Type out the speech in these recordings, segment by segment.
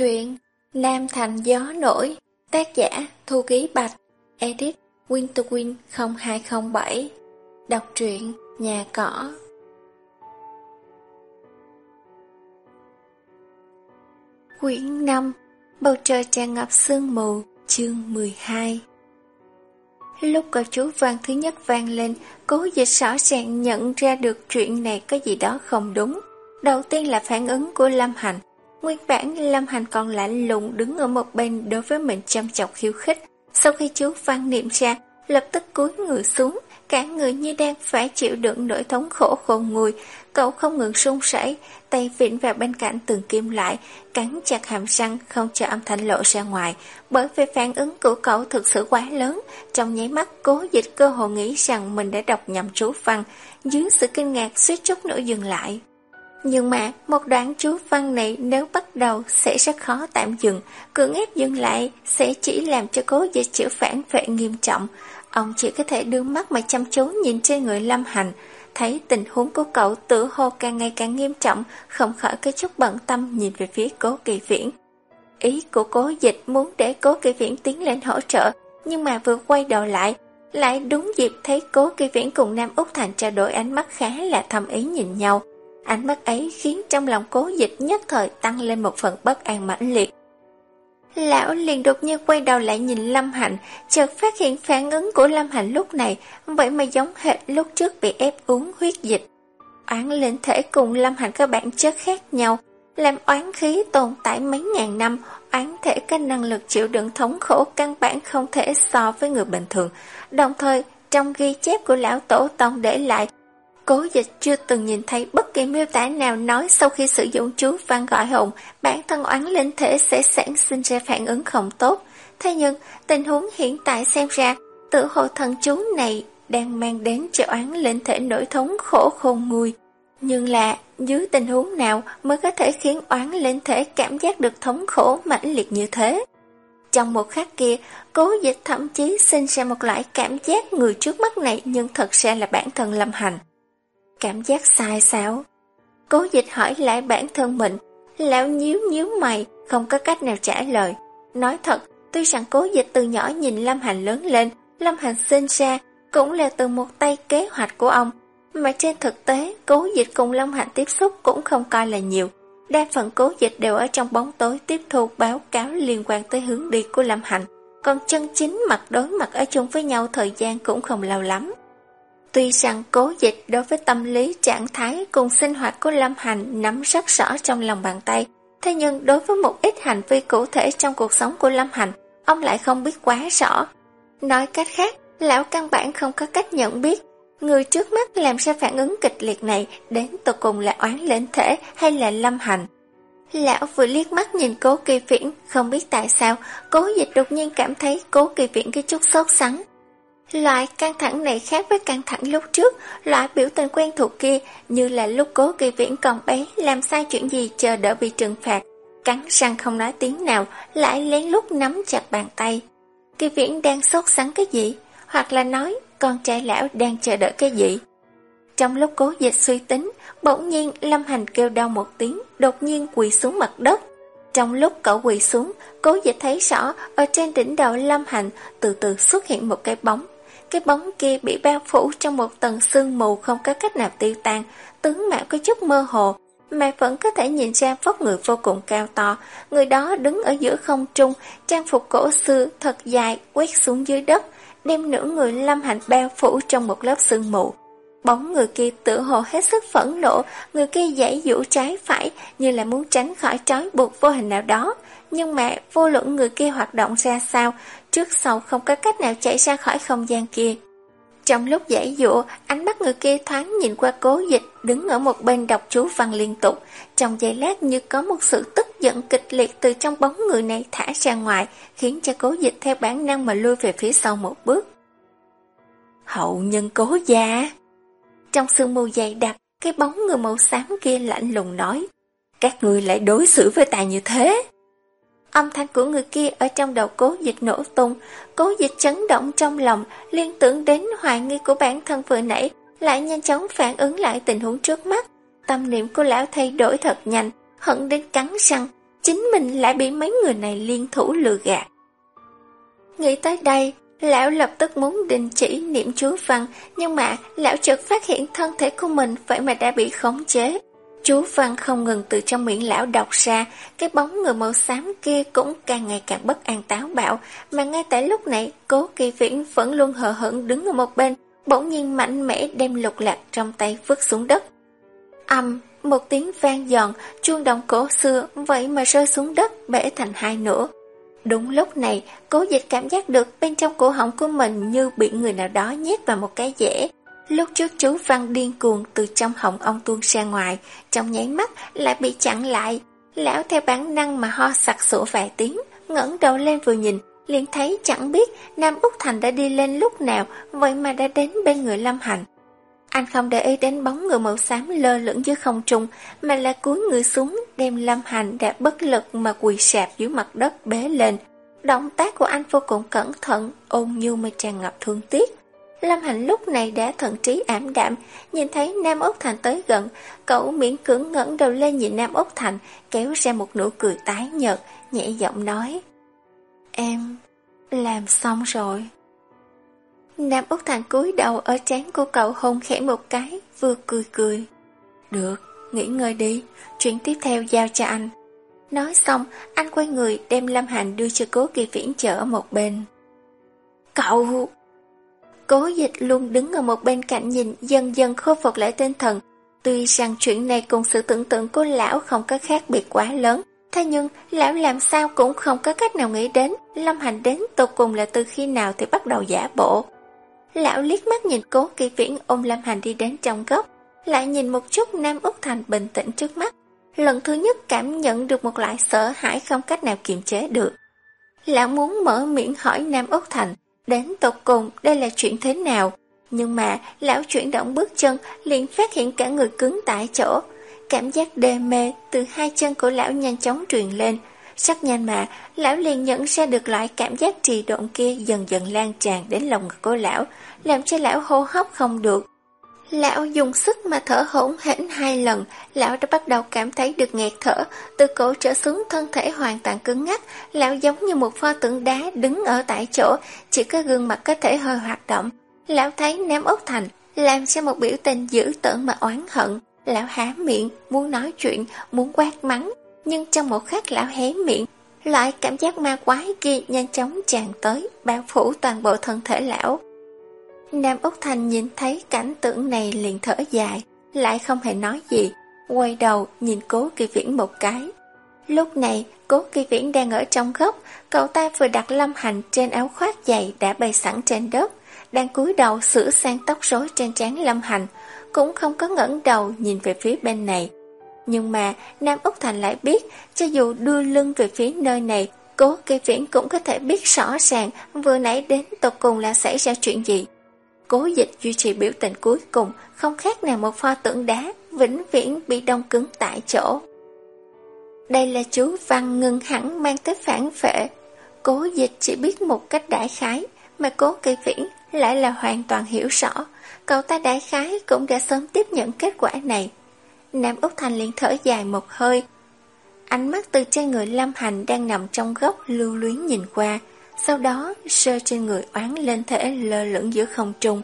Truyện Nam Thành Gió Nổi, Tác giả Thu Ký Bạch, Edit Winterwin 0207 Đọc truyện Nhà Cỏ. Quyển 5 Bầu trời tràn ngập sương mù, Chương 12 Lúc cậu chú vang thứ nhất vang lên, Cố dịch rõ ràng nhận ra được chuyện này có gì đó không đúng. Đầu tiên là phản ứng của Lâm Hành. Nguyên bản Lâm Hành còn lạnh lùng đứng ở một bên đối với mình chăm chọc khiêu khích. Sau khi chú văn niệm ra, lập tức cúi người xuống, cả người như đang phải chịu đựng nỗi thống khổ khôn nguôi. Cậu không ngừng run sẩy, tay vịn vào bên cạnh từng kim lại, cắn chặt hàm răng không cho âm thanh lộ ra ngoài. Bởi vì phản ứng của cậu thực sự quá lớn, trong nháy mắt cố dịch cơ hồ nghĩ rằng mình đã đọc nhầm chú văn, dưới sự kinh ngạc suýt chút nữa dừng lại. Nhưng mà một đoạn chú văn này nếu bắt đầu sẽ rất khó tạm dừng, cưỡng ép dừng lại sẽ chỉ làm cho cố dịch chịu phản vệ nghiêm trọng. Ông chỉ có thể đưa mắt mà chăm chú nhìn trên người Lâm Hành, thấy tình huống của cậu tự hồ càng ngày càng nghiêm trọng, không khỏi cái chút bận tâm nhìn về phía cố kỳ viễn. Ý của cố dịch muốn để cố kỳ viễn tiến lên hỗ trợ, nhưng mà vừa quay đầu lại, lại đúng dịp thấy cố kỳ viễn cùng Nam Úc Thành trao đổi ánh mắt khá là thầm ý nhìn nhau. Ánh mắt ấy khiến trong lòng cố dịch nhất thời tăng lên một phần bất an mãnh liệt. Lão liền đột nhiên quay đầu lại nhìn Lâm Hạnh, chợt phát hiện phản ứng của Lâm Hạnh lúc này, vậy mà giống hệt lúc trước bị ép uống huyết dịch. Oán linh thể cùng Lâm Hạnh các bản chất khác nhau, làm oán khí tồn tại mấy ngàn năm, oán thể có năng lực chịu đựng thống khổ căn bản không thể so với người bình thường. Đồng thời, trong ghi chép của lão tổ tông để lại, Cố dịch chưa từng nhìn thấy bất kỳ miêu tả nào nói sau khi sử dụng chú văn gọi hồn, bản thân oán linh thể sẽ sản sinh ra phản ứng không tốt. Thế nhưng, tình huống hiện tại xem ra, tự hồ thần chú này đang mang đến cho oán linh thể nỗi thống khổ khôn nguôi. Nhưng là, dưới tình huống nào mới có thể khiến oán linh thể cảm giác được thống khổ mãnh liệt như thế? Trong một khắc kia, cố dịch thậm chí sinh ra một loại cảm giác người trước mắt này nhưng thật ra là bản thân lâm hành. Cảm giác sai sao? Cố dịch hỏi lại bản thân mình, lão nhíu nhíu mày, không có cách nào trả lời. Nói thật, tuy rằng cố dịch từ nhỏ nhìn Lâm Hành lớn lên, Lâm Hành sinh ra cũng là từ một tay kế hoạch của ông. Mà trên thực tế, cố dịch cùng Lâm Hành tiếp xúc cũng không coi là nhiều. Đa phần cố dịch đều ở trong bóng tối tiếp thu báo cáo liên quan tới hướng đi của Lâm Hành. Còn chân chính mặt đối mặt ở chung với nhau thời gian cũng không lâu lắm. Tuy rằng cố dịch đối với tâm lý trạng thái cùng sinh hoạt của Lâm Hành nắm rất rõ trong lòng bàn tay, thế nhưng đối với một ít hành vi cụ thể trong cuộc sống của Lâm Hành, ông lại không biết quá rõ. Nói cách khác, lão căn bản không có cách nhận biết người trước mắt làm ra phản ứng kịch liệt này đến tột cùng là oán lên thể hay là Lâm Hành. Lão vừa liếc mắt nhìn cố kỳ viễn, không biết tại sao, cố dịch đột nhiên cảm thấy cố kỳ viễn cái chút sốt sắng. Loại căng thẳng này khác với căng thẳng lúc trước, loại biểu tình quen thuộc kia như là lúc cố kỳ viễn còn bé làm sai chuyện gì chờ đợi bị trừng phạt. Cắn răng không nói tiếng nào, lại lén lút nắm chặt bàn tay. Kỳ viễn đang sốt sắng cái gì? Hoặc là nói con trai lão đang chờ đợi cái gì? Trong lúc cố dịch suy tính, bỗng nhiên Lâm Hành kêu đau một tiếng, đột nhiên quỳ xuống mặt đất. Trong lúc cậu quỳ xuống, cố dịch thấy rõ ở trên đỉnh đầu Lâm Hành từ từ xuất hiện một cái bóng cái bóng kia bị bao phủ trong một tầng sương mù không có cách nào tiêu tan, tướng mạo có chút mơ hồ, mà vẫn có thể nhìn ra vóc người vô cùng cao to. Người đó đứng ở giữa không trung, trang phục cổ xưa thật dài quét xuống dưới đất, đem nửa người lâm hành bao phủ trong một lớp sương mù. Bóng người kia tự hồ hết sức phẫn nộ, người kia dãy dụ trái phải như là muốn tránh khỏi trói buộc vô hình nào đó. Nhưng mà vô luận người kia hoạt động ra sao, trước sau không có cách nào chạy ra khỏi không gian kia. Trong lúc giải dụa, ánh mắt người kia thoáng nhìn qua cố dịch, đứng ở một bên đọc chú văn liên tục. Trong giây lát như có một sự tức giận kịch liệt từ trong bóng người này thả ra ngoài, khiến cho cố dịch theo bản năng mà lui về phía sau một bước. Hậu nhân cố gia trong sương mù dày đặc, cái bóng người màu xám kia lạnh lùng nói, các người lại đối xử với tài như thế. Âm thanh của người kia ở trong đầu cố dịch nổ tung, cố dịch chấn động trong lòng, liên tưởng đến hoài nghi của bản thân vừa nãy, lại nhanh chóng phản ứng lại tình huống trước mắt. Tâm niệm của lão thay đổi thật nhanh, hận đến cắn răng, chính mình lại bị mấy người này liên thủ lừa gạt. Nghĩ tới đây, lão lập tức muốn đình chỉ niệm chú văn, nhưng mà lão chợt phát hiện thân thể của mình vậy mà đã bị khống chế. Chú văn không ngừng từ trong miệng lão đọc ra, cái bóng người màu xám kia cũng càng ngày càng bất an táo bạo, mà ngay tại lúc này, cố kỳ viễn vẫn luôn hờ hững đứng ở một bên, bỗng nhiên mạnh mẽ đem lục lạc trong tay vứt xuống đất. Âm, một tiếng vang giòn, chuông đồng cổ xưa vậy mà rơi xuống đất bể thành hai nửa. Đúng lúc này, cố dịch cảm giác được bên trong cổ họng của mình như bị người nào đó nhét vào một cái dễ Lúc trước chú Văn điên cuồng từ trong họng ông tuôn ra ngoài, trong nháy mắt lại bị chặn lại. Lão theo bản năng mà ho sặc sủa vài tiếng, ngẩng đầu lên vừa nhìn, liền thấy chẳng biết Nam Úc Thành đã đi lên lúc nào, vậy mà đã đến bên người Lâm Hành. Anh không để ý đến bóng người màu xám lơ lửng dưới không trung, mà là cúi người xuống, đem Lâm Hành đã bất lực mà quỳ sạp dưới mặt đất bế lên. Động tác của anh vô cùng cẩn thận, ôn nhu mà tràn ngập thương tiếc. Lâm Hành lúc này đã thận trí ảm đạm, nhìn thấy Nam Úc Thành tới gần, cậu miễn cưỡng ngẩng đầu lên nhìn Nam Úc Thành, kéo ra một nụ cười tái nhợt, nhẹ giọng nói. Em làm xong rồi. Nam Úc Thành cúi đầu ở trán của cậu hôn khẽ một cái, vừa cười cười. Được, nghỉ ngơi đi, chuyện tiếp theo giao cho anh. Nói xong, anh quay người đem Lâm Hành đưa cho cố kỳ viễn chở một bên. Cậu! Cố dịch luôn đứng ở một bên cạnh nhìn dần dần khôi phục lại tinh thần. Tuy rằng chuyện này cùng sự tưởng tượng của lão không có khác biệt quá lớn, thế nhưng lão làm sao cũng không có cách nào nghĩ đến Lâm Hành đến tột cùng là từ khi nào thì bắt đầu giả bộ. Lão liếc mắt nhìn cố kỳ viễn ôm Lâm Hành đi đến trong góc, lại nhìn một chút Nam Úc Thành bình tĩnh trước mắt. Lần thứ nhất cảm nhận được một loại sợ hãi không cách nào kiềm chế được. Lão muốn mở miệng hỏi Nam Úc Thành, đến tột cùng đây là chuyện thế nào? Nhưng mà lão chuyển động bước chân liền phát hiện cả người cứng tại chỗ. Cảm giác đê mê từ hai chân của lão nhanh chóng truyền lên. Sắc nhanh mà, lão liền nhận ra được loại cảm giác trì độn kia dần dần lan tràn đến lòng ngực của lão, làm cho lão hô hấp không được. Lão dùng sức mà thở hỗn hển hai lần, lão đã bắt đầu cảm thấy được nghẹt thở, từ cổ trở xuống thân thể hoàn toàn cứng ngắc, lão giống như một pho tượng đá đứng ở tại chỗ, chỉ có gương mặt có thể hơi hoạt động. Lão thấy ném Ốc Thành làm cho một biểu tình dữ tợn mà oán hận, lão há miệng, muốn nói chuyện, muốn quát mắng, nhưng trong một khắc lão hé miệng, loại cảm giác ma quái kia nhanh chóng tràn tới, bao phủ toàn bộ thân thể lão. Nam Úc Thành nhìn thấy cảnh tượng này liền thở dài, lại không hề nói gì, quay đầu nhìn cố kỳ viễn một cái. Lúc này, cố kỳ viễn đang ở trong góc, cậu ta vừa đặt lâm hành trên áo khoác dày đã bày sẵn trên đất, đang cúi đầu sửa sang tóc rối trên trán lâm hành, cũng không có ngẩng đầu nhìn về phía bên này. Nhưng mà Nam Úc Thành lại biết, cho dù đưa lưng về phía nơi này, cố kỳ viễn cũng có thể biết rõ ràng vừa nãy đến tột cùng là xảy ra chuyện gì. Cố dịch duy trì biểu tình cuối cùng không khác nào một pho tượng đá vĩnh viễn bị đông cứng tại chỗ. Đây là chú Văn ngưng hẳn mang tới phản phệ. Cố dịch chỉ biết một cách đại khái, mà cố kỳ viễn lại là hoàn toàn hiểu rõ. Cậu ta đại khái cũng đã sớm tiếp nhận kết quả này. Nam Úc Thành liền thở dài một hơi. Ánh mắt từ trên người Lâm Hành đang nằm trong góc lưu luyến nhìn qua, sau đó sơ trên người oán lên thể lơ lửng giữa không trung.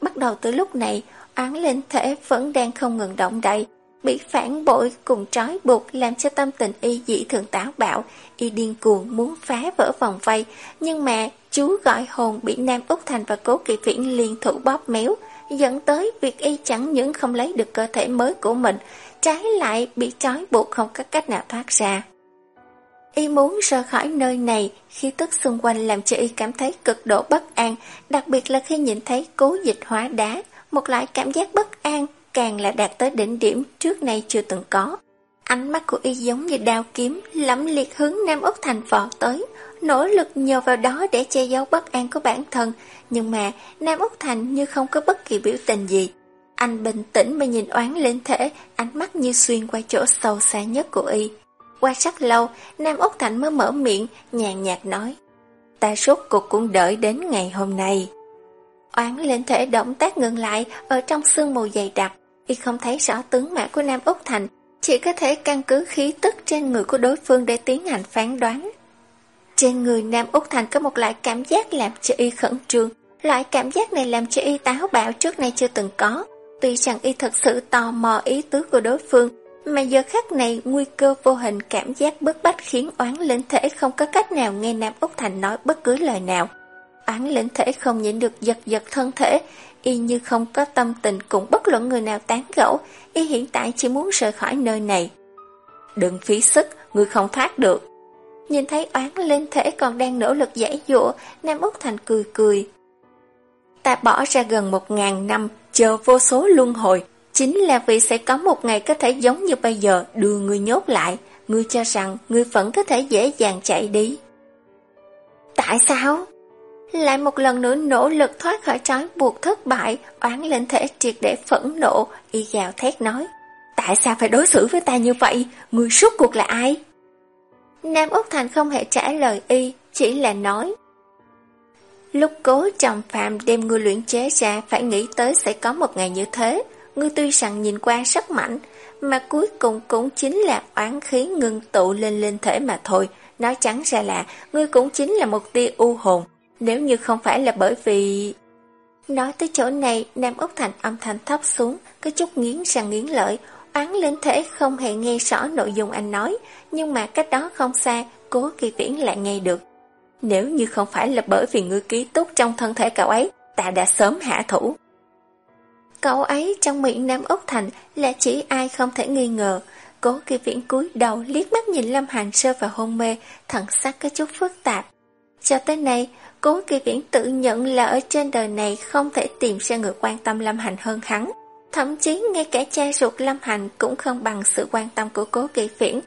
Bắt đầu từ lúc này, oán lên thể vẫn đang không ngừng động đậy, bị phản bội cùng trói buộc làm cho tâm tình y dị thường táo bạo, y điên cuồng muốn phá vỡ vòng vây, nhưng mà chú gọi hồn bị Nam Úc Thành và Cố Kỳ Viễn liên thủ bóp méo, dẫn tới việc y chẳng những không lấy được cơ thể mới của mình, trái lại bị trói buộc không có cách nào thoát ra. Y muốn rời khỏi nơi này, khi tức xung quanh làm cho Y cảm thấy cực độ bất an, đặc biệt là khi nhìn thấy cố dịch hóa đá, một loại cảm giác bất an càng là đạt tới đỉnh điểm trước nay chưa từng có. Ánh mắt của Y giống như đao kiếm, lẫm liệt hướng Nam Úc Thành vò tới, nỗ lực nhờ vào đó để che giấu bất an của bản thân, nhưng mà Nam Úc Thành như không có bất kỳ biểu tình gì. Anh bình tĩnh mà nhìn oán lên thể, ánh mắt như xuyên qua chỗ sâu xa nhất của Y. Qua rất lâu, Nam Úc Thành mới mở miệng, nhàn nhạt nói. Ta suốt cuộc cũng đợi đến ngày hôm nay. Oán lên thể động tác ngừng lại ở trong sương mù dày đặc, y không thấy rõ tướng mạo của Nam Úc Thành, chỉ chỉ có thể căn cứ khí tức trên người của đối phương để tiến hành phán đoán. Trên người Nam Úc Thành có một loại cảm giác làm cho y khẩn trương, loại cảm giác này làm cho y táo bạo trước nay chưa từng có. Tuy rằng y thật sự tò mò ý tứ của đối phương, mà giờ khắc này nguy cơ vô hình cảm giác bức bách khiến oán linh thể không có cách nào nghe Nam Úc Thành nói bất cứ lời nào. Oán linh thể không nhịn được giật giật thân thể, y như không có tâm tình cũng bất luận người nào tán gẫu, y hiện tại chỉ muốn rời khỏi nơi này. Đừng phí sức, người không thoát được. Nhìn thấy oán linh thể còn đang nỗ lực giải dụa, Nam Úc Thành cười cười. Ta bỏ ra gần một ngàn năm, chờ vô số luân hồi, chính là vì sẽ có một ngày có thể giống như bây giờ đưa người nhốt lại, ngươi cho rằng ngươi vẫn có thể dễ dàng chạy đi. Tại sao? Lại một lần nữa nỗ lực thoát khỏi trói buộc thất bại, oán lên thể triệt để phẫn nộ, y gào thét nói. Tại sao phải đối xử với ta như vậy? Người suốt cuộc là ai? Nam Úc Thành không hề trả lời y, chỉ là nói. Lúc cố trọng phạm đem ngươi luyện chế ra phải nghĩ tới sẽ có một ngày như thế. Ngươi tuy rằng nhìn qua rất mạnh, mà cuối cùng cũng chính là oán khí ngưng tụ lên lên thể mà thôi. Nói trắng ra là, ngươi cũng chính là một tia u hồn, nếu như không phải là bởi vì... Nói tới chỗ này, Nam Úc Thành âm thanh thấp xuống, có chút nghiến răng nghiến lợi. Oán lên thể không hề nghe rõ nội dung anh nói, nhưng mà cách đó không xa, cố kỳ viễn lại nghe được. Nếu như không phải là bởi vì ngươi ký túc trong thân thể cậu ấy, ta đã sớm hạ thủ. Cậu ấy trong miệng Nam Úc Thành là chỉ ai không thể nghi ngờ. Cố kỳ viễn cúi đầu liếc mắt nhìn Lâm Hành sơ vào hôn mê, thần sắc có chút phức tạp. Cho tới nay, Cố kỳ viễn tự nhận là ở trên đời này không thể tìm ra người quan tâm Lâm Hành hơn hắn. Thậm chí ngay cả cha ruột Lâm Hành cũng không bằng sự quan tâm của cố kỳ viễn.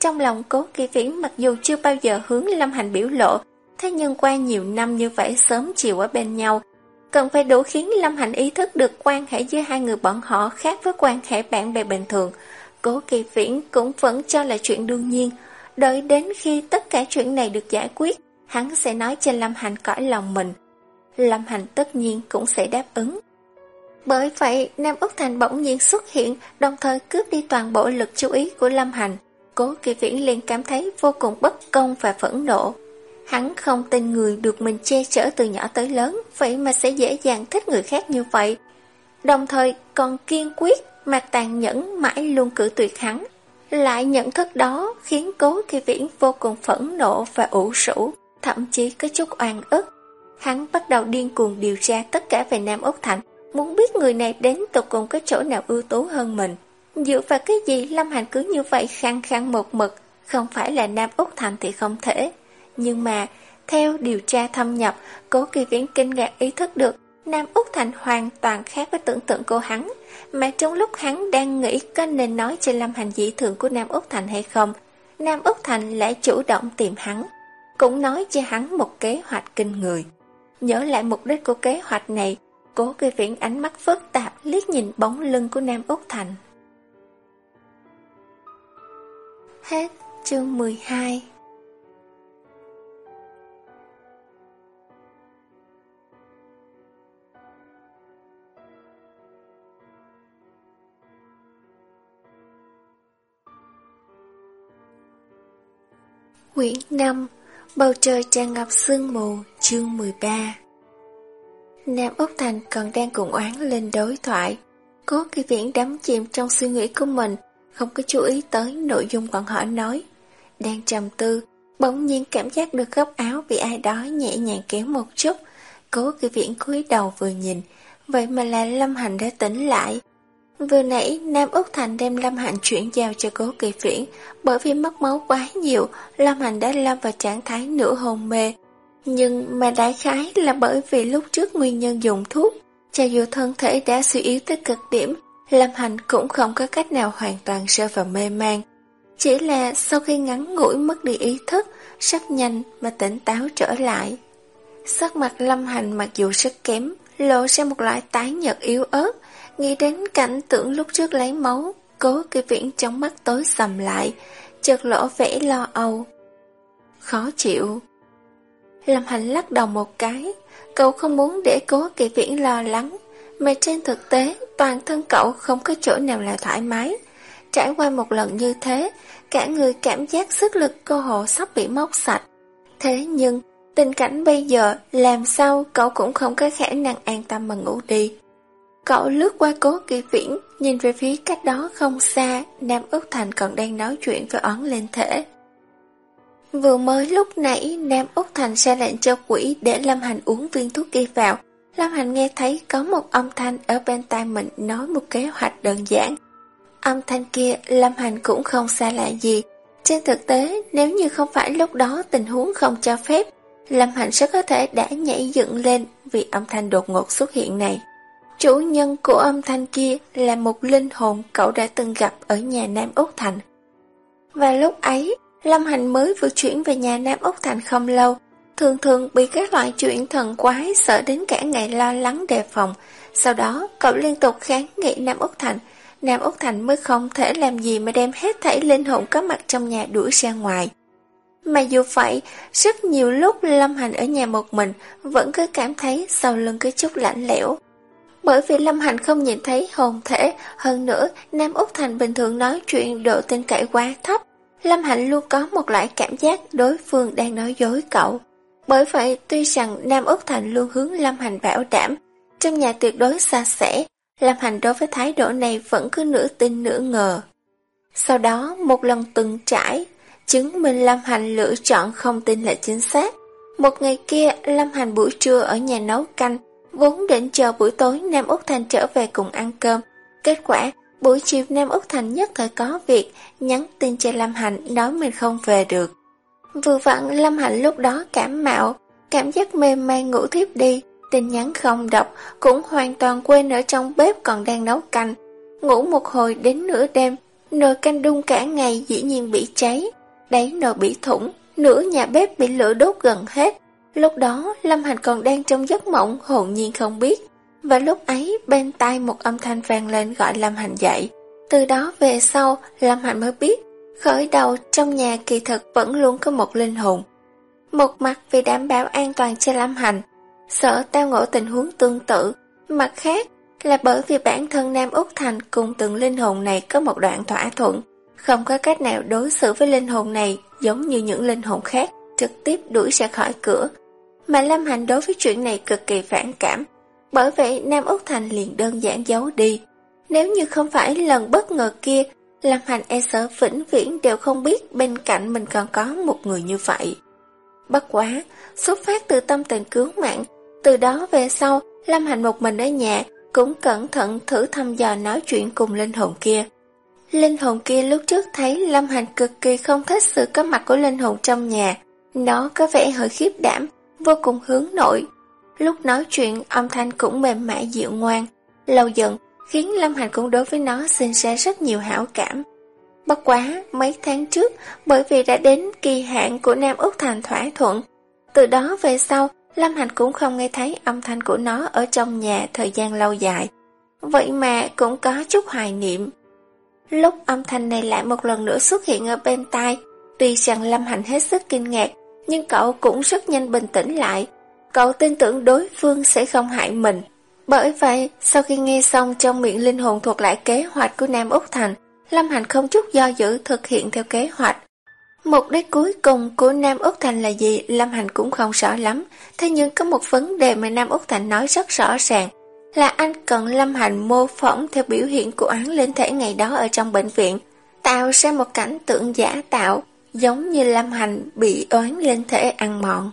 Trong lòng cố kỳ viễn mặc dù chưa bao giờ hướng Lâm Hành biểu lộ, thế nhưng qua nhiều năm như vậy sớm chiều ở bên nhau, cần phải đủ khiến Lâm Hành ý thức được quan hệ giữa hai người bọn họ khác với quan hệ bạn bè bình thường. Cố kỳ viễn cũng vẫn cho là chuyện đương nhiên, đợi đến khi tất cả chuyện này được giải quyết, hắn sẽ nói cho Lâm Hành cõi lòng mình. Lâm Hành tất nhiên cũng sẽ đáp ứng. Bởi vậy, Nam Úc Thành bỗng nhiên xuất hiện, đồng thời cướp đi toàn bộ lực chú ý của Lâm Hành. Cố kỳ viễn liền cảm thấy vô cùng bất công và phẫn nộ. Hắn không tin người được mình che chở từ nhỏ tới lớn, vậy mà sẽ dễ dàng thích người khác như vậy. Đồng thời còn kiên quyết mà tàn nhẫn mãi luôn cử tuyệt hắn. Lại nhận thức đó khiến cố kỳ viễn vô cùng phẫn nộ và ủ rũ thậm chí có chút oan ức. Hắn bắt đầu điên cuồng điều tra tất cả về Nam Úc Thành, muốn biết người này đến tục cùng có chỗ nào ưu tú hơn mình. Dựa vào cái gì Lâm Hành cứ như vậy khăng khăng một mực, không phải là Nam Úc Thành thì không thể. Nhưng mà, theo điều tra thâm nhập, cố kỳ viễn kinh ngạc ý thức được Nam Úc Thành hoàn toàn khác với tưởng tượng cô hắn, mà trong lúc hắn đang nghĩ có nên nói cho Lâm Hành dị thường của Nam Úc Thành hay không, Nam Úc Thành lại chủ động tìm hắn cũng nói cho hắn một kế hoạch kinh người. Nhớ lại mục đích của kế hoạch này, cố kỳ viễn ánh mắt phức tạp liếc nhìn bóng lưng của Nam Úc Thành. Hết chương 12 Quyển 5 Bầu trời tràn ngập sương mù, chương 13 Nam Úc Thành còn đang cùng oán lên đối thoại. Cố kỳ viễn đắm chìm trong suy nghĩ của mình, không có chú ý tới nội dung bọn họ nói. Đang trầm tư, bỗng nhiên cảm giác được góc áo bị ai đó nhẹ nhàng kéo một chút. Cố kỳ viễn cúi đầu vừa nhìn, vậy mà là Lâm Hành đã tỉnh lại. Vừa nãy, Nam Úc Thành đem Lâm Hạnh chuyển giao cho cố kỳ viễn, bởi vì mất máu quá nhiều, Lâm Hạnh đã lâm vào trạng thái nửa hôn mê. Nhưng mà đại khái là bởi vì lúc trước nguyên nhân dùng thuốc, cho dù thân thể đã suy yếu tới cực điểm, Lâm Hành cũng không có cách nào hoàn toàn rơi vào mê man. Chỉ là sau khi ngắn ngủi mất đi ý thức, rất nhanh mà tỉnh táo trở lại. Sắc mặt Lâm Hành mặc dù rất kém, lộ ra một loại tái nhợt yếu ớt, Nghĩ đến cảnh tượng lúc trước lấy máu, cố kỳ viễn trong mắt tối sầm lại, chợt lỗ vẻ lo âu. Khó chịu. Lâm Hành lắc đầu một cái, cậu không muốn để cố kỳ viễn lo lắng, mà trên thực tế toàn thân cậu không có chỗ nào là thoải mái. trải qua một lần như thế, cả người cảm giác sức lực cơ hồ sắp bị móc sạch. Thế nhưng, tình cảnh bây giờ làm sao cậu cũng không có khả năng an tâm mà ngủ đi. Cậu lướt qua cố kỳ viễn, nhìn về phía cách đó không xa, Nam Úc Thành còn đang nói chuyện với oán lên thể. Vừa mới lúc nãy, Nam Úc Thành ra lệnh cho quỷ để Lâm Hành uống viên thuốc kia vào. Lâm Hành nghe thấy có một âm thanh ở bên tai mình nói một kế hoạch đơn giản. Âm thanh kia Lâm Hành cũng không xa lạ gì. Trên thực tế, nếu như không phải lúc đó tình huống không cho phép, Lâm Hành rất có thể đã nhảy dựng lên vì âm thanh đột ngột xuất hiện này. Chủ nhân của âm thanh kia là một linh hồn cậu đã từng gặp ở nhà Nam Úc Thành. Và lúc ấy, Lâm Hành mới vừa chuyển về nhà Nam Úc Thành không lâu, thường thường bị các loại chuyện thần quái sợ đến cả ngày lo lắng đề phòng. Sau đó, cậu liên tục kháng nghị Nam Úc Thành, Nam Úc Thành mới không thể làm gì mà đem hết thảy linh hồn có mặt trong nhà đuổi ra ngoài. Mà dù vậy, rất nhiều lúc Lâm Hành ở nhà một mình vẫn cứ cảm thấy sau lưng cái chút lạnh lẽo. Bởi vì Lâm Hành không nhìn thấy hồn thể, hơn nữa Nam Úc Thành bình thường nói chuyện độ tin cậy quá thấp. Lâm Hạnh luôn có một loại cảm giác đối phương đang nói dối cậu. Bởi vậy, tuy rằng Nam Úc Thành luôn hướng Lâm Hành bảo đảm, trong nhà tuyệt đối xa xẻ, Lâm Hành đối với thái độ này vẫn cứ nửa tin nửa ngờ. Sau đó, một lần từng trải, chứng minh Lâm Hành lựa chọn không tin là chính xác. Một ngày kia, Lâm Hành buổi trưa ở nhà nấu canh, vốn định chờ buổi tối Nam Úc Thành trở về cùng ăn cơm. Kết quả, buổi chiều Nam Úc Thành nhất thời có việc, nhắn tin cho Lâm Hạnh nói mình không về được. Vừa vặn Lâm Hạnh lúc đó cảm mạo, cảm giác mềm man ngủ thiếp đi, tin nhắn không đọc, cũng hoàn toàn quên ở trong bếp còn đang nấu canh. Ngủ một hồi đến nửa đêm, nồi canh đun cả ngày dĩ nhiên bị cháy, đáy nồi bị thủng, nửa nhà bếp bị lửa đốt gần hết. Lúc đó Lâm Hành còn đang trong giấc mộng hồn nhiên không biết, và lúc ấy bên tai một âm thanh vang lên gọi Lâm Hành dậy. Từ đó về sau, Lâm Hành mới biết Khởi đầu trong nhà kỳ thực vẫn luôn có một linh hồn. Một mặt vì đảm bảo an toàn cho Lâm Hành, sợ tao ngộ tình huống tương tự, mặt khác là bởi vì bản thân Nam Úc Thành cùng từng linh hồn này có một đoạn thỏa thuận, không có cách nào đối xử với linh hồn này giống như những linh hồn khác, trực tiếp đuổi ra khỏi cửa. Mà Lâm Hành đối với chuyện này cực kỳ phản cảm, bởi vậy Nam Úc Thành liền đơn giản giấu đi. Nếu như không phải lần bất ngờ kia Lâm Hành e sợ vĩnh viễn đều không biết bên cạnh mình còn có một người như vậy. Bất quá, xuất phát từ tâm tình cứu mạng, từ đó về sau, Lâm Hành một mình ở nhà, cũng cẩn thận thử thăm dò nói chuyện cùng linh hồn kia. Linh hồn kia lúc trước thấy Lâm Hành cực kỳ không thích sự có mặt của linh hồn trong nhà. Nó có vẻ hơi khiếp đảm, vô cùng hướng nội. Lúc nói chuyện, âm thanh cũng mềm mại dịu ngoan. Lâu dần, khiến Lâm Hành cũng đối với nó sinh ra rất nhiều hảo cảm. Bất quá, mấy tháng trước, bởi vì đã đến kỳ hạn của Nam Úc Thành thỏa thuận, từ đó về sau, Lâm Hành cũng không nghe thấy âm thanh của nó ở trong nhà thời gian lâu dài. Vậy mà cũng có chút hoài niệm. Lúc âm thanh này lại một lần nữa xuất hiện ở bên tai, tuy rằng Lâm Hành hết sức kinh ngạc, nhưng cậu cũng rất nhanh bình tĩnh lại. Cậu tin tưởng đối phương sẽ không hại mình. Bởi vậy, sau khi nghe xong trong miệng linh hồn thuộc lại kế hoạch của Nam Úc Thành, Lâm Hành không chút do dự thực hiện theo kế hoạch. Mục đích cuối cùng của Nam Úc Thành là gì Lâm Hành cũng không rõ lắm, thế nhưng có một vấn đề mà Nam Úc Thành nói rất rõ ràng, là anh cần Lâm Hành mô phỏng theo biểu hiện của án linh thể ngày đó ở trong bệnh viện, tạo ra một cảnh tượng giả tạo, giống như Lâm Hành bị oán linh thể ăn mòn.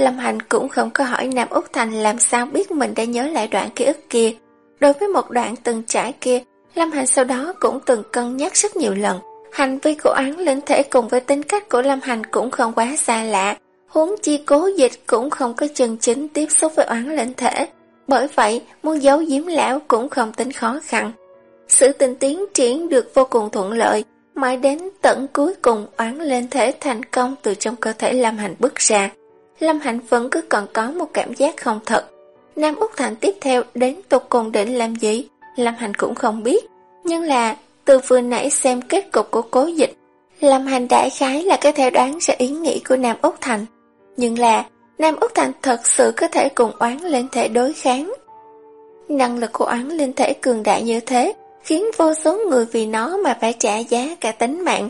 Lâm Hành cũng không có hỏi Nam Úc Thành làm sao biết mình đã nhớ lại đoạn ký ức kia. Đối với một đoạn từng trải kia, Lâm Hành sau đó cũng từng cân nhắc rất nhiều lần. Hành vi của án linh thể cùng với tính cách của Lâm Hành cũng không quá xa lạ. Huống chi cố dịch cũng không có chân chính tiếp xúc với oán linh thể. Bởi vậy, muốn giấu giếm lão cũng không tính khó khăn. Sự tình tiến triển được vô cùng thuận lợi, mãi đến tận cuối cùng oán linh thể thành công từ trong cơ thể Lâm Hành bước ra. Lâm Hạnh vẫn cứ còn có một cảm giác không thật. Nam Úc Thành tiếp theo đến tục cùng định làm gì, Lâm Hành cũng không biết. Nhưng là, từ vừa nãy xem kết cục của cố dịch, Lâm Hành đại khái là cái theo đoán ra ý nghĩ của Nam Úc Thành. Nhưng là, Nam Úc Thành thật sự có thể cùng oán lên thể đối kháng. Năng lực của oán linh thể cường đại như thế, khiến vô số người vì nó mà phải trả giá cả tính mạng.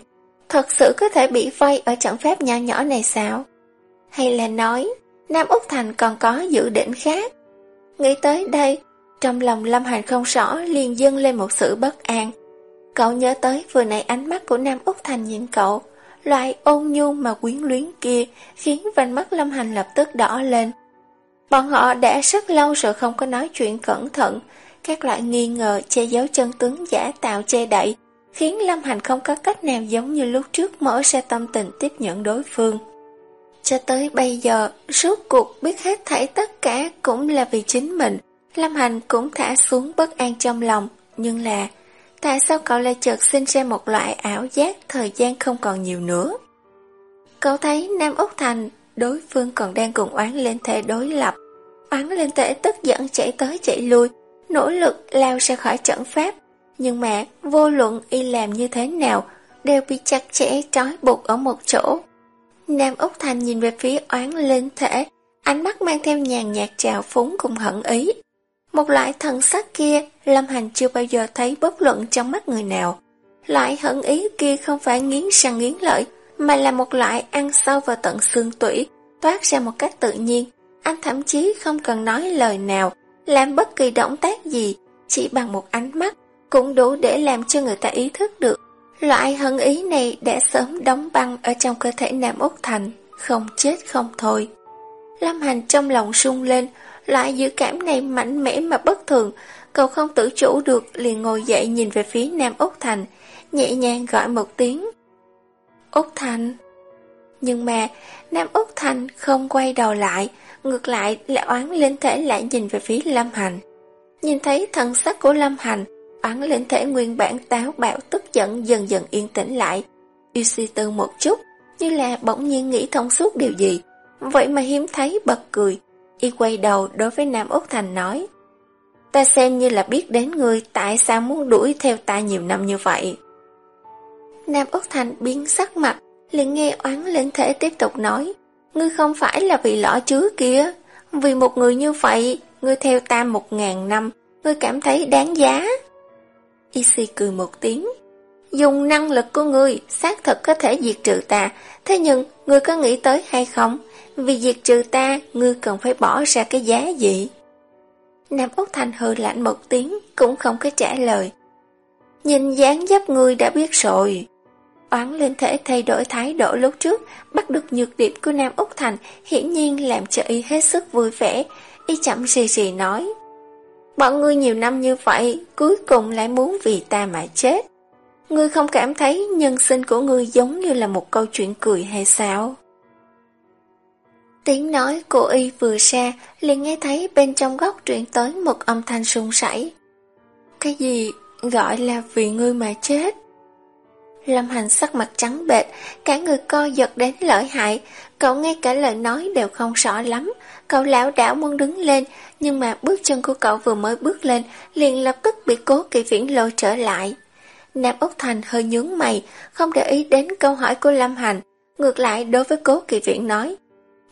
Thật sự có thể bị vây ở trận pháp nhỏ nhỏ này sao? Hay là nói, Nam Úc Thành còn có dự định khác? Nghĩ tới đây, trong lòng Lâm Hành không rõ liền dâng lên một sự bất an. Cậu nhớ tới vừa nãy ánh mắt của Nam Úc Thành nhìn cậu, loại ôn nhu mà quyến luyến kia khiến vành mắt Lâm Hành lập tức đỏ lên. Bọn họ đã rất lâu rồi không có nói chuyện cẩn thận, các loại nghi ngờ che giấu chân tướng giả tạo che đậy, khiến Lâm Hành không có cách nào giống như lúc trước mở ra tâm tình tiếp nhận đối phương. Cho tới bây giờ, rốt cuộc biết hết thảy tất cả cũng là vì chính mình, Lâm Hành cũng thả xuống bất an trong lòng, nhưng là tại sao cậu lại chợt sinh ra một loại ảo giác thời gian không còn nhiều nữa? Cậu thấy Nam Úc Thành, đối phương còn đang cùng oán lên thể đối lập. Oán lên thể tức giận chạy tới chạy lui, nỗ lực lao ra khỏi trận pháp. Nhưng mà vô luận y làm như thế nào, đều bị chặt chẽ trói buộc ở một chỗ. Nam Úc Thành nhìn về phía oán lên thể, ánh mắt mang theo nhàn nhạt trào phúng cùng hận ý. Một loại thần sắc kia, Lâm Hành chưa bao giờ thấy bất luận trong mắt người nào. Loại hận ý kia không phải nghiến răng nghiến lợi, mà là một loại ăn sâu vào tận xương tủy, toát ra một cách tự nhiên. Anh thậm chí không cần nói lời nào, làm bất kỳ động tác gì, chỉ bằng một ánh mắt, cũng đủ để làm cho người ta ý thức được. Loại hận ý này đã sớm đóng băng ở trong cơ thể Nam Úc Thành, không chết không thôi. Lâm Hành trong lòng sung lên, Loại dự cảm này mạnh mẽ mà bất thường, cậu không tự chủ được liền ngồi dậy nhìn về phía Nam Úc Thành, nhẹ nhàng gọi một tiếng. Úc Thành. Nhưng mà Nam Úc Thành không quay đầu lại, ngược lại lại oán lên thể lại nhìn về phía Lâm Hành. Nhìn thấy thần sắc của Lâm Hành, oán lên thể nguyên bản táo bạo tức giận dần dần yên tĩnh lại. Yêu si tư một chút, như là bỗng nhiên nghĩ thông suốt điều gì. Vậy mà hiếm thấy bật cười, Y quay đầu đối với Nam Úc Thành nói Ta xem như là biết đến người tại sao muốn đuổi theo ta nhiều năm như vậy. Nam Úc Thành biến sắc mặt, liền nghe oán lên thể tiếp tục nói Ngươi không phải là vì lõ chứa kia, vì một người như vậy, ngươi theo ta một ngàn năm, ngươi cảm thấy đáng giá. Isi cười một tiếng. Dùng năng lực của ngươi, xác thực có thể diệt trừ ta, thế nhưng ngươi có nghĩ tới hay không? Vì diệt trừ ta, ngươi cần phải bỏ ra cái giá gì? Nam Úc Thành hừ lạnh một tiếng, cũng không có trả lời. Nhìn dáng dấp ngươi đã biết rồi. Oán lên thể thay đổi thái độ lúc trước, bắt được nhược điểm của Nam Úc Thành, hiển nhiên làm cho y hết sức vui vẻ. Y chậm rì rì nói. Bọn ngươi nhiều năm như vậy, cuối cùng lại muốn vì ta mà chết. Ngươi không cảm thấy nhân sinh của ngươi giống như là một câu chuyện cười hay sao? Tiếng nói của y vừa ra, liền nghe thấy bên trong góc truyền tới một âm thanh sung sảy. Cái gì gọi là vì ngươi mà chết? Lâm Hành sắc mặt trắng bệch, cả người co giật đến lợi hại, cậu ngay cả lời nói đều không rõ lắm, cậu lão đảo muốn đứng lên, nhưng mà bước chân của cậu vừa mới bước lên, liền lập tức bị cố kỳ viễn lôi trở lại. Nam Úc Thành hơi nhướng mày, không để ý đến câu hỏi của Lâm Hành, ngược lại đối với cố kỳ viễn nói,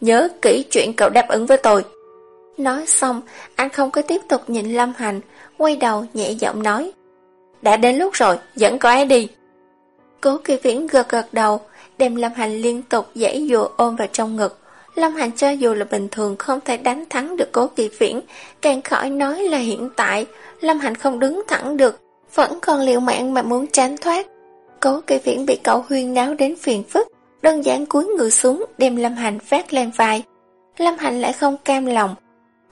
Nhớ kỹ chuyện cậu đáp ứng với tôi. Nói xong, anh không có tiếp tục nhìn Lâm Hành, quay đầu nhẹ giọng nói. Đã đến lúc rồi, dẫn cô ấy đi. Cố kỳ viễn gật gật đầu, đem Lâm Hành liên tục dãy dùa ôm vào trong ngực. Lâm Hành cho dù là bình thường không thể đánh thắng được cố kỳ viễn, càng khỏi nói là hiện tại, Lâm Hành không đứng thẳng được, vẫn còn liệu mạng mà muốn tránh thoát. Cố kỳ viễn bị cậu huyên náo đến phiền phức, đơn giản cúi người xuống đem Lâm Hành phát lên vai. Lâm Hành lại không cam lòng,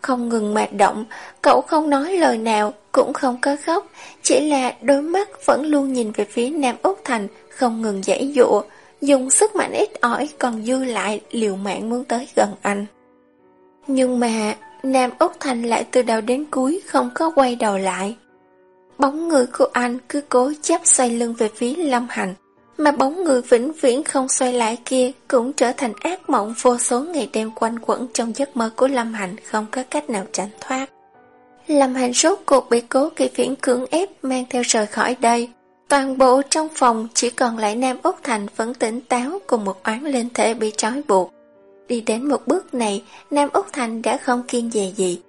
không ngừng mệt động, cậu không nói lời nào, cũng không có khóc, chỉ là đôi mắt vẫn luôn nhìn về phía Nam Úc Thành, không ngừng giải dụa, dùng sức mạnh ít ỏi còn dư lại liều mạng muốn tới gần anh. Nhưng mà Nam Úc Thành lại từ đầu đến cuối không có quay đầu lại. Bóng người của anh cứ cố chấp xoay lưng về phía Lâm Hành, mà bóng người vĩnh viễn không xoay lại kia cũng trở thành ác mộng vô số ngày đêm quanh quẩn trong giấc mơ của Lâm Hành không có cách nào tránh thoát. Lâm Hành rốt cuộc bị cố kỳ viễn cưỡng ép mang theo rời khỏi đây. Toàn bộ trong phòng chỉ còn lại Nam Úc Thành vẫn tỉnh táo cùng một oán lên thể bị trói buộc. Đi đến một bước này, Nam Úc Thành đã không kiên dè gì.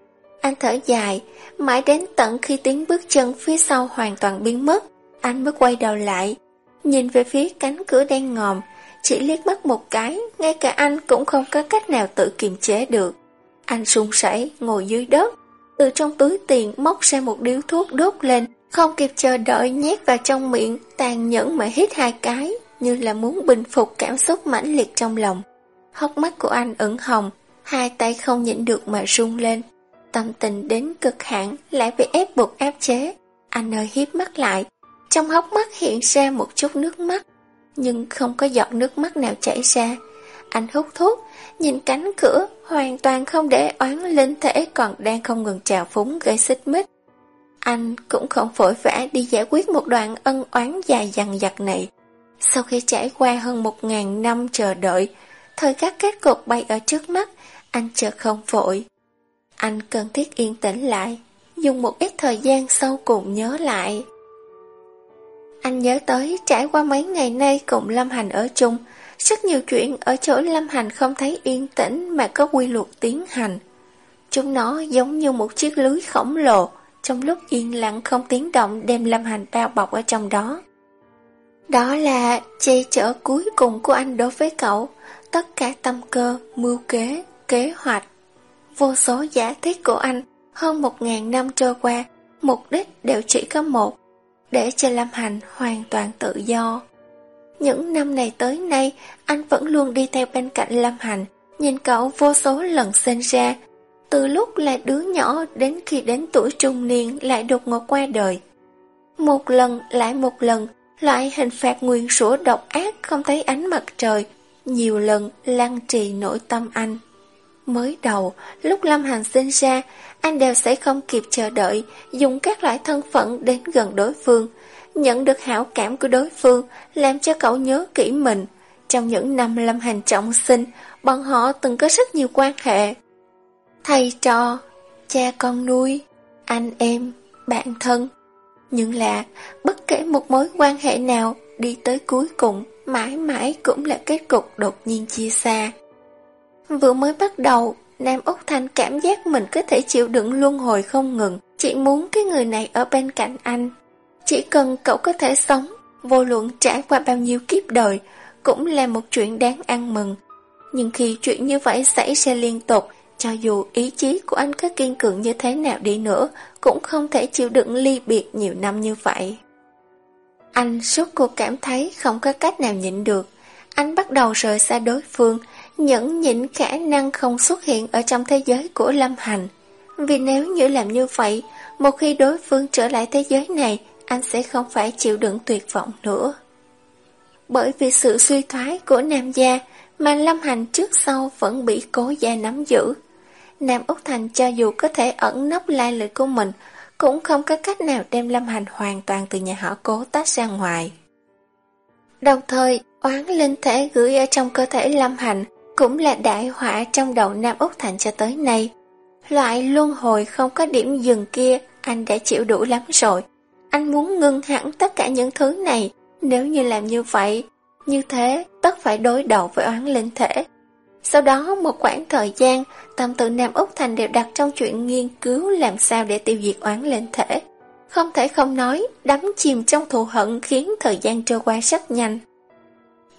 Anh thở dài, mãi đến tận khi tiếng bước chân phía sau hoàn toàn biến mất, anh mới quay đầu lại, nhìn về phía cánh cửa đen ngòm, chỉ liếc mắt một cái, ngay cả anh cũng không có cách nào tự kiềm chế được. Anh sung sẩy ngồi dưới đất, từ trong túi tiền móc ra một điếu thuốc đốt lên, không kịp chờ đợi nhét vào trong miệng, tàn nhẫn mà hít hai cái, như là muốn bình phục cảm xúc mãnh liệt trong lòng. Hốc mắt của anh ửng hồng, hai tay không nhịn được mà run lên. Tâm tình đến cực hạn lại bị ép buộc áp chế. Anh hơi hiếp mắt lại, trong hốc mắt hiện ra một chút nước mắt, nhưng không có giọt nước mắt nào chảy ra. Anh hút thuốc, nhìn cánh cửa, hoàn toàn không để oán linh thể còn đang không ngừng trào phúng gây xích mích. Anh cũng không vội vã đi giải quyết một đoạn ân oán dài dằng dặc này. Sau khi trải qua hơn một ngàn năm chờ đợi, thời khắc kết cục bay ở trước mắt, anh chờ không vội. Anh cần thiết yên tĩnh lại, dùng một ít thời gian sâu cùng nhớ lại. Anh nhớ tới trải qua mấy ngày nay cùng Lâm Hành ở chung, rất nhiều chuyện ở chỗ Lâm Hành không thấy yên tĩnh mà có quy luật tiến hành. Chúng nó giống như một chiếc lưới khổng lồ, trong lúc yên lặng không tiếng động đem Lâm Hành bao bọc ở trong đó. Đó là che chở cuối cùng của anh đối với cậu, tất cả tâm cơ, mưu kế, kế hoạch. Vô số giả thiết của anh, hơn một ngàn năm trôi qua, mục đích đều chỉ có một, để cho Lâm Hành hoàn toàn tự do. Những năm này tới nay, anh vẫn luôn đi theo bên cạnh Lâm Hành, nhìn cậu vô số lần sinh ra, từ lúc là đứa nhỏ đến khi đến tuổi trung niên lại đột ngột qua đời. Một lần lại một lần, loại hình phạt nguyên rủa độc ác không thấy ánh mặt trời, nhiều lần lan trì nội tâm anh. Mới đầu, lúc Lâm Hành sinh ra, anh đều sẽ không kịp chờ đợi, dùng các loại thân phận đến gần đối phương, nhận được hảo cảm của đối phương, làm cho cậu nhớ kỹ mình. Trong những năm Lâm Hành trọng sinh, bọn họ từng có rất nhiều quan hệ. Thầy trò, cha con nuôi, anh em, bạn thân. Nhưng là, bất kể một mối quan hệ nào đi tới cuối cùng, mãi mãi cũng là kết cục đột nhiên chia xa. Vừa mới bắt đầu, Nam Úc Thanh cảm giác mình có thể chịu đựng luân hồi không ngừng, chỉ muốn cái người này ở bên cạnh anh. Chỉ cần cậu có thể sống, vô luận trải qua bao nhiêu kiếp đời, cũng là một chuyện đáng ăn mừng. Nhưng khi chuyện như vậy xảy ra liên tục, cho dù ý chí của anh có kiên cường như thế nào đi nữa, cũng không thể chịu đựng ly biệt nhiều năm như vậy. Anh suốt cuộc cảm thấy không có cách nào nhịn được. Anh bắt đầu rời xa đối phương, nhẫn nhịn khả năng không xuất hiện ở trong thế giới của Lâm Hành. Vì nếu như làm như vậy, một khi đối phương trở lại thế giới này, anh sẽ không phải chịu đựng tuyệt vọng nữa. Bởi vì sự suy thoái của Nam gia mà Lâm Hành trước sau vẫn bị cố gia nắm giữ. Nam Úc Thành cho dù có thể ẩn nấp lai lịch của mình, cũng không có cách nào đem Lâm Hành hoàn toàn từ nhà họ cố tách ra ngoài. Đồng thời, oán linh thể gửi ở trong cơ thể Lâm Hành cũng là đại họa trong đầu Nam Úc Thành cho tới nay. Loại luân hồi không có điểm dừng kia, anh đã chịu đủ lắm rồi. Anh muốn ngưng hẳn tất cả những thứ này, nếu như làm như vậy, như thế tất phải đối đầu với oán linh thể. Sau đó một khoảng thời gian, tâm tư Nam Úc Thành đều đặt trong chuyện nghiên cứu làm sao để tiêu diệt oán linh thể. Không thể không nói, đắm chìm trong thù hận khiến thời gian trôi qua rất nhanh.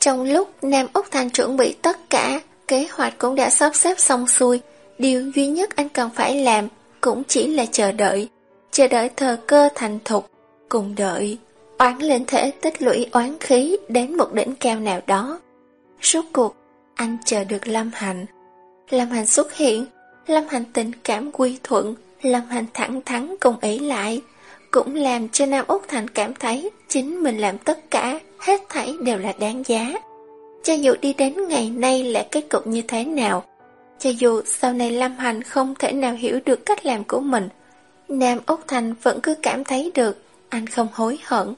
Trong lúc Nam Úc Thành chuẩn bị tất cả, kế hoạch cũng đã sắp xếp xong xuôi. Điều duy nhất anh cần phải làm cũng chỉ là chờ đợi. Chờ đợi thời cơ thành thục, cùng đợi. Oán lên thể tích lũy oán khí đến một đỉnh cao nào đó. Suốt cuộc, anh chờ được Lâm Hành. Lâm Hành xuất hiện, Lâm Hành tình cảm quy thuận, Lâm Hành thẳng thắn cùng ý lại, cũng làm cho Nam Úc Thành cảm thấy chính mình làm tất cả, hết thảy đều là đáng giá. Cho dù đi đến ngày nay là kết cục như thế nào, cho dù sau này Lâm Hành không thể nào hiểu được cách làm của mình, Nam Úc Thành vẫn cứ cảm thấy được anh không hối hận.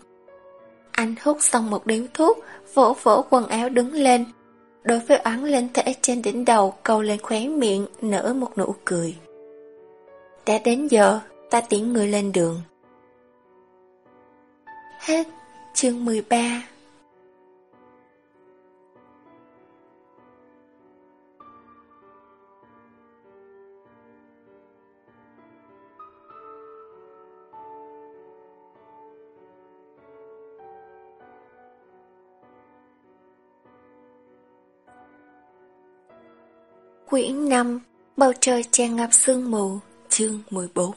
Anh hút xong một điếu thuốc, vỗ vỗ quần áo đứng lên, Đối với oán lên thể trên đỉnh đầu câu lên khóe miệng nở một nụ cười. Đã đến giờ, ta tiễn người lên đường. Hết chương 13 Quyển 5 Bầu trời tràn ngập sương mù Chương 14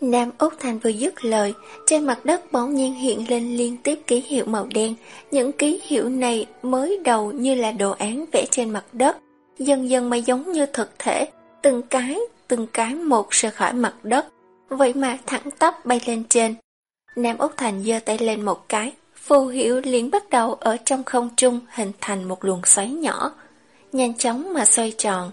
Nam Úc Thành vừa dứt lời, trên mặt đất bỗng nhiên hiện lên liên tiếp ký hiệu màu đen. Những ký hiệu này mới đầu như là đồ án vẽ trên mặt đất, dần dần mà giống như thực thể, từng cái, từng cái một rời khỏi mặt đất, vậy mà thẳng tắp bay lên trên. Nam Úc Thành giơ tay lên một cái, phù hiệu liền bắt đầu ở trong không trung hình thành một luồng xoáy nhỏ, nhanh chóng mà xoay tròn.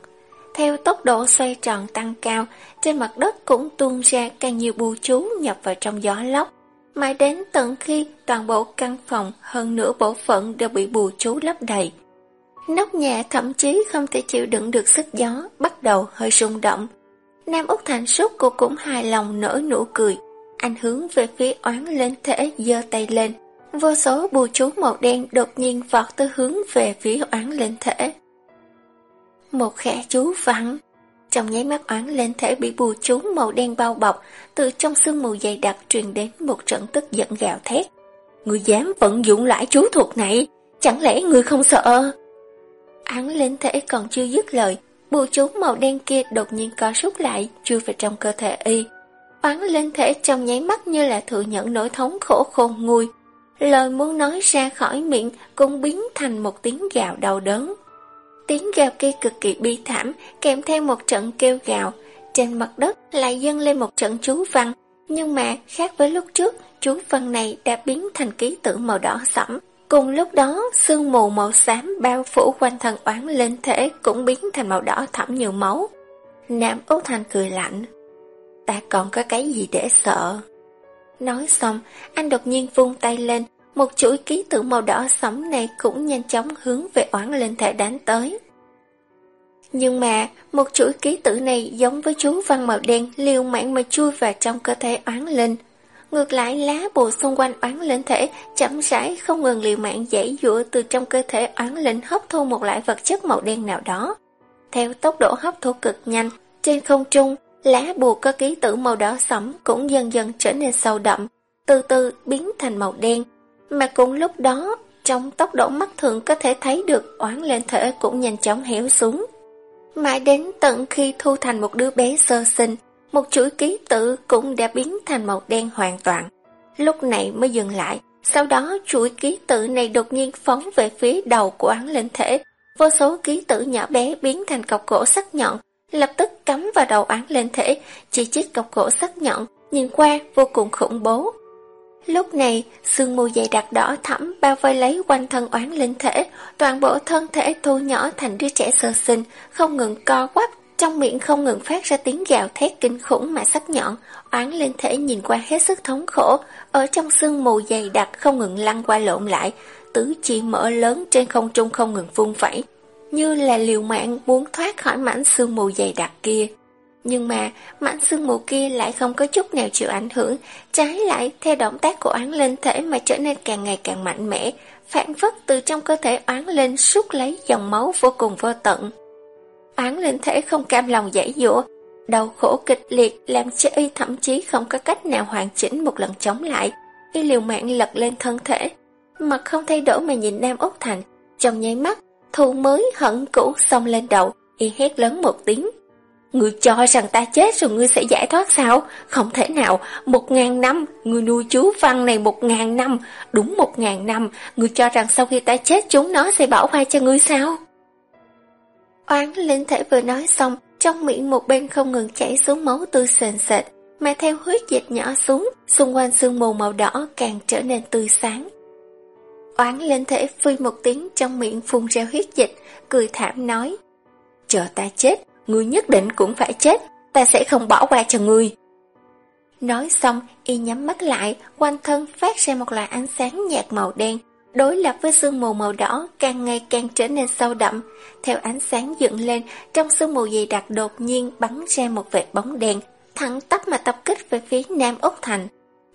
Theo tốc độ xoay tròn tăng cao, trên mặt đất cũng tuôn ra càng nhiều bù chú nhập vào trong gió lốc. Mãi đến tận khi toàn bộ căn phòng hơn nửa bộ phận đều bị bù chú lấp đầy. Nóc nhà thậm chí không thể chịu đựng được sức gió, bắt đầu hơi rung động. Nam Úc Thành suốt cô cũng hài lòng nở nụ cười. Anh hướng về phía oán lên thể giơ tay lên. Vô số bùa chú màu đen đột nhiên vọt tới hướng về phía oán lên thể. Một khẽ chú vặn, Trong nháy mắt oán lên thể bị bùa chú màu đen bao bọc, từ trong sương mù dày đặc truyền đến một trận tức giận gào thét. Người dám vận dụng lại chú thuật này, chẳng lẽ người không sợ? Án lên thể còn chưa dứt lời, bùa chú màu đen kia đột nhiên co rút lại, chui vào trong cơ thể y. Oán lên thể trong nháy mắt như là thừa nhận nỗi thống khổ khôn nguôi. Lời muốn nói ra khỏi miệng cũng biến thành một tiếng gào đau đớn. Tiếng gào kia cực kỳ bi thảm, kèm theo một trận kêu gào. Trên mặt đất lại dâng lên một trận chú văn, nhưng mà khác với lúc trước, chú văn này đã biến thành ký tự màu đỏ sẫm. Cùng lúc đó, sương mù màu xám bao phủ quanh thần oán lên thể cũng biến thành màu đỏ thẫm như máu. Nam Úc Thanh cười lạnh. Ta còn có cái gì để sợ? Nói xong, anh đột nhiên vung tay lên, một chuỗi ký tự màu đỏ sẫm này cũng nhanh chóng hướng về oán lên thể đánh tới. Nhưng mà, một chuỗi ký tự này giống với chú văn màu đen liều mạng mà chui vào trong cơ thể oán linh. Ngược lại lá bùa xung quanh oán linh thể chậm rãi không ngừng liều mạng dãy dụa từ trong cơ thể oán linh hấp thu một loại vật chất màu đen nào đó. Theo tốc độ hấp thu cực nhanh, trên không trung, lá bùa có ký tự màu đỏ sẫm cũng dần dần trở nên sâu đậm, từ từ biến thành màu đen. Mà cùng lúc đó, trong tốc độ mắt thường có thể thấy được oán lên thể cũng nhanh chóng héo xuống. Mãi đến tận khi thu thành một đứa bé sơ sinh, một chuỗi ký tự cũng đã biến thành màu đen hoàn toàn. Lúc này mới dừng lại, sau đó chuỗi ký tự này đột nhiên phóng về phía đầu của án linh thể. Vô số ký tự nhỏ bé biến thành cọc gỗ sắc nhọn, lập tức cắm vào đầu án lên thể, chỉ chiếc cọc gỗ sắc nhọn, nhìn qua vô cùng khủng bố. Lúc này, sương mù dày đặc đỏ thẫm bao vây lấy quanh thân oán linh thể, toàn bộ thân thể thu nhỏ thành đứa trẻ sơ sinh, không ngừng co quắp, trong miệng không ngừng phát ra tiếng gào thét kinh khủng mà sắc nhọn, oán linh thể nhìn qua hết sức thống khổ, ở trong sương mù dày đặc không ngừng lăn qua lộn lại, tứ chi mở lớn trên không trung không ngừng vung vẩy, như là liều mạng muốn thoát khỏi mảnh sương mù dày đặc kia. Nhưng mà mảnh sương mù kia lại không có chút nào chịu ảnh hưởng, trái lại theo động tác của oán linh thể mà trở nên càng ngày càng mạnh mẽ, phản phất từ trong cơ thể oán linh rút lấy dòng máu vô cùng vô tận. Oán linh thể không cam lòng giải dụa, đau khổ kịch liệt làm cho y thậm chí không có cách nào hoàn chỉnh một lần chống lại. Y liều mạng lật lên thân thể, mặt không thay đổi mà nhìn Nam Úc Thành, trong nháy mắt, thù mới hận cũ xông lên đầu, y hét lớn một tiếng. Ngươi cho rằng ta chết rồi ngươi sẽ giải thoát sao? Không thể nào, một ngàn năm, ngươi nuôi chú văn này một ngàn năm, đúng một ngàn năm, ngươi cho rằng sau khi ta chết chúng nó sẽ bảo hoa cho ngươi sao? Oán linh thể vừa nói xong, trong miệng một bên không ngừng chảy xuống máu tươi sền sệt, mà theo huyết dịch nhỏ xuống, xung quanh sương mù màu đỏ càng trở nên tươi sáng. Oán lên thể phi một tiếng trong miệng phun ra huyết dịch, cười thảm nói, chờ ta chết, ngươi nhất định cũng phải chết, ta sẽ không bỏ qua cho ngươi. Nói xong, y nhắm mắt lại, quanh thân phát ra một loại ánh sáng nhạt màu đen, đối lập với sương mù màu đỏ càng ngày càng trở nên sâu đậm. Theo ánh sáng dựng lên, trong sương mù dày đặc đột nhiên bắn ra một vệt bóng đen, thẳng tắp mà tập kích về phía Nam Úc Thành.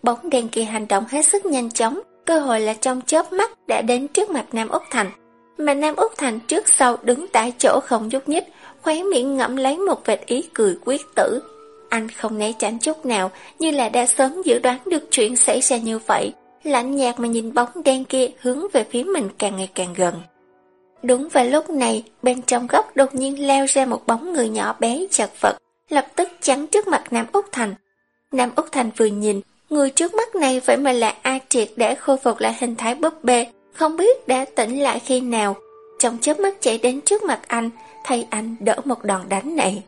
Bóng đen kia hành động hết sức nhanh chóng, cơ hội là trong chớp mắt đã đến trước mặt Nam Úc Thành. Mà Nam Úc Thành trước sau đứng tại chỗ không nhúc nhích, khóe miệng ngậm lấy một vệt ý cười quyết tử. Anh không né tránh chút nào, như là đã sớm dự đoán được chuyện xảy ra như vậy, lạnh nhạt mà nhìn bóng đen kia hướng về phía mình càng ngày càng gần. Đúng vào lúc này, bên trong góc đột nhiên leo ra một bóng người nhỏ bé chật vật, lập tức chắn trước mặt Nam Úc Thành. Nam Úc Thành vừa nhìn, người trước mắt này vậy mà là A Triệt để khôi phục lại hình thái búp bê, không biết đã tỉnh lại khi nào. Trong chớp mắt chạy đến trước mặt anh, thay anh đỡ một đòn đánh này.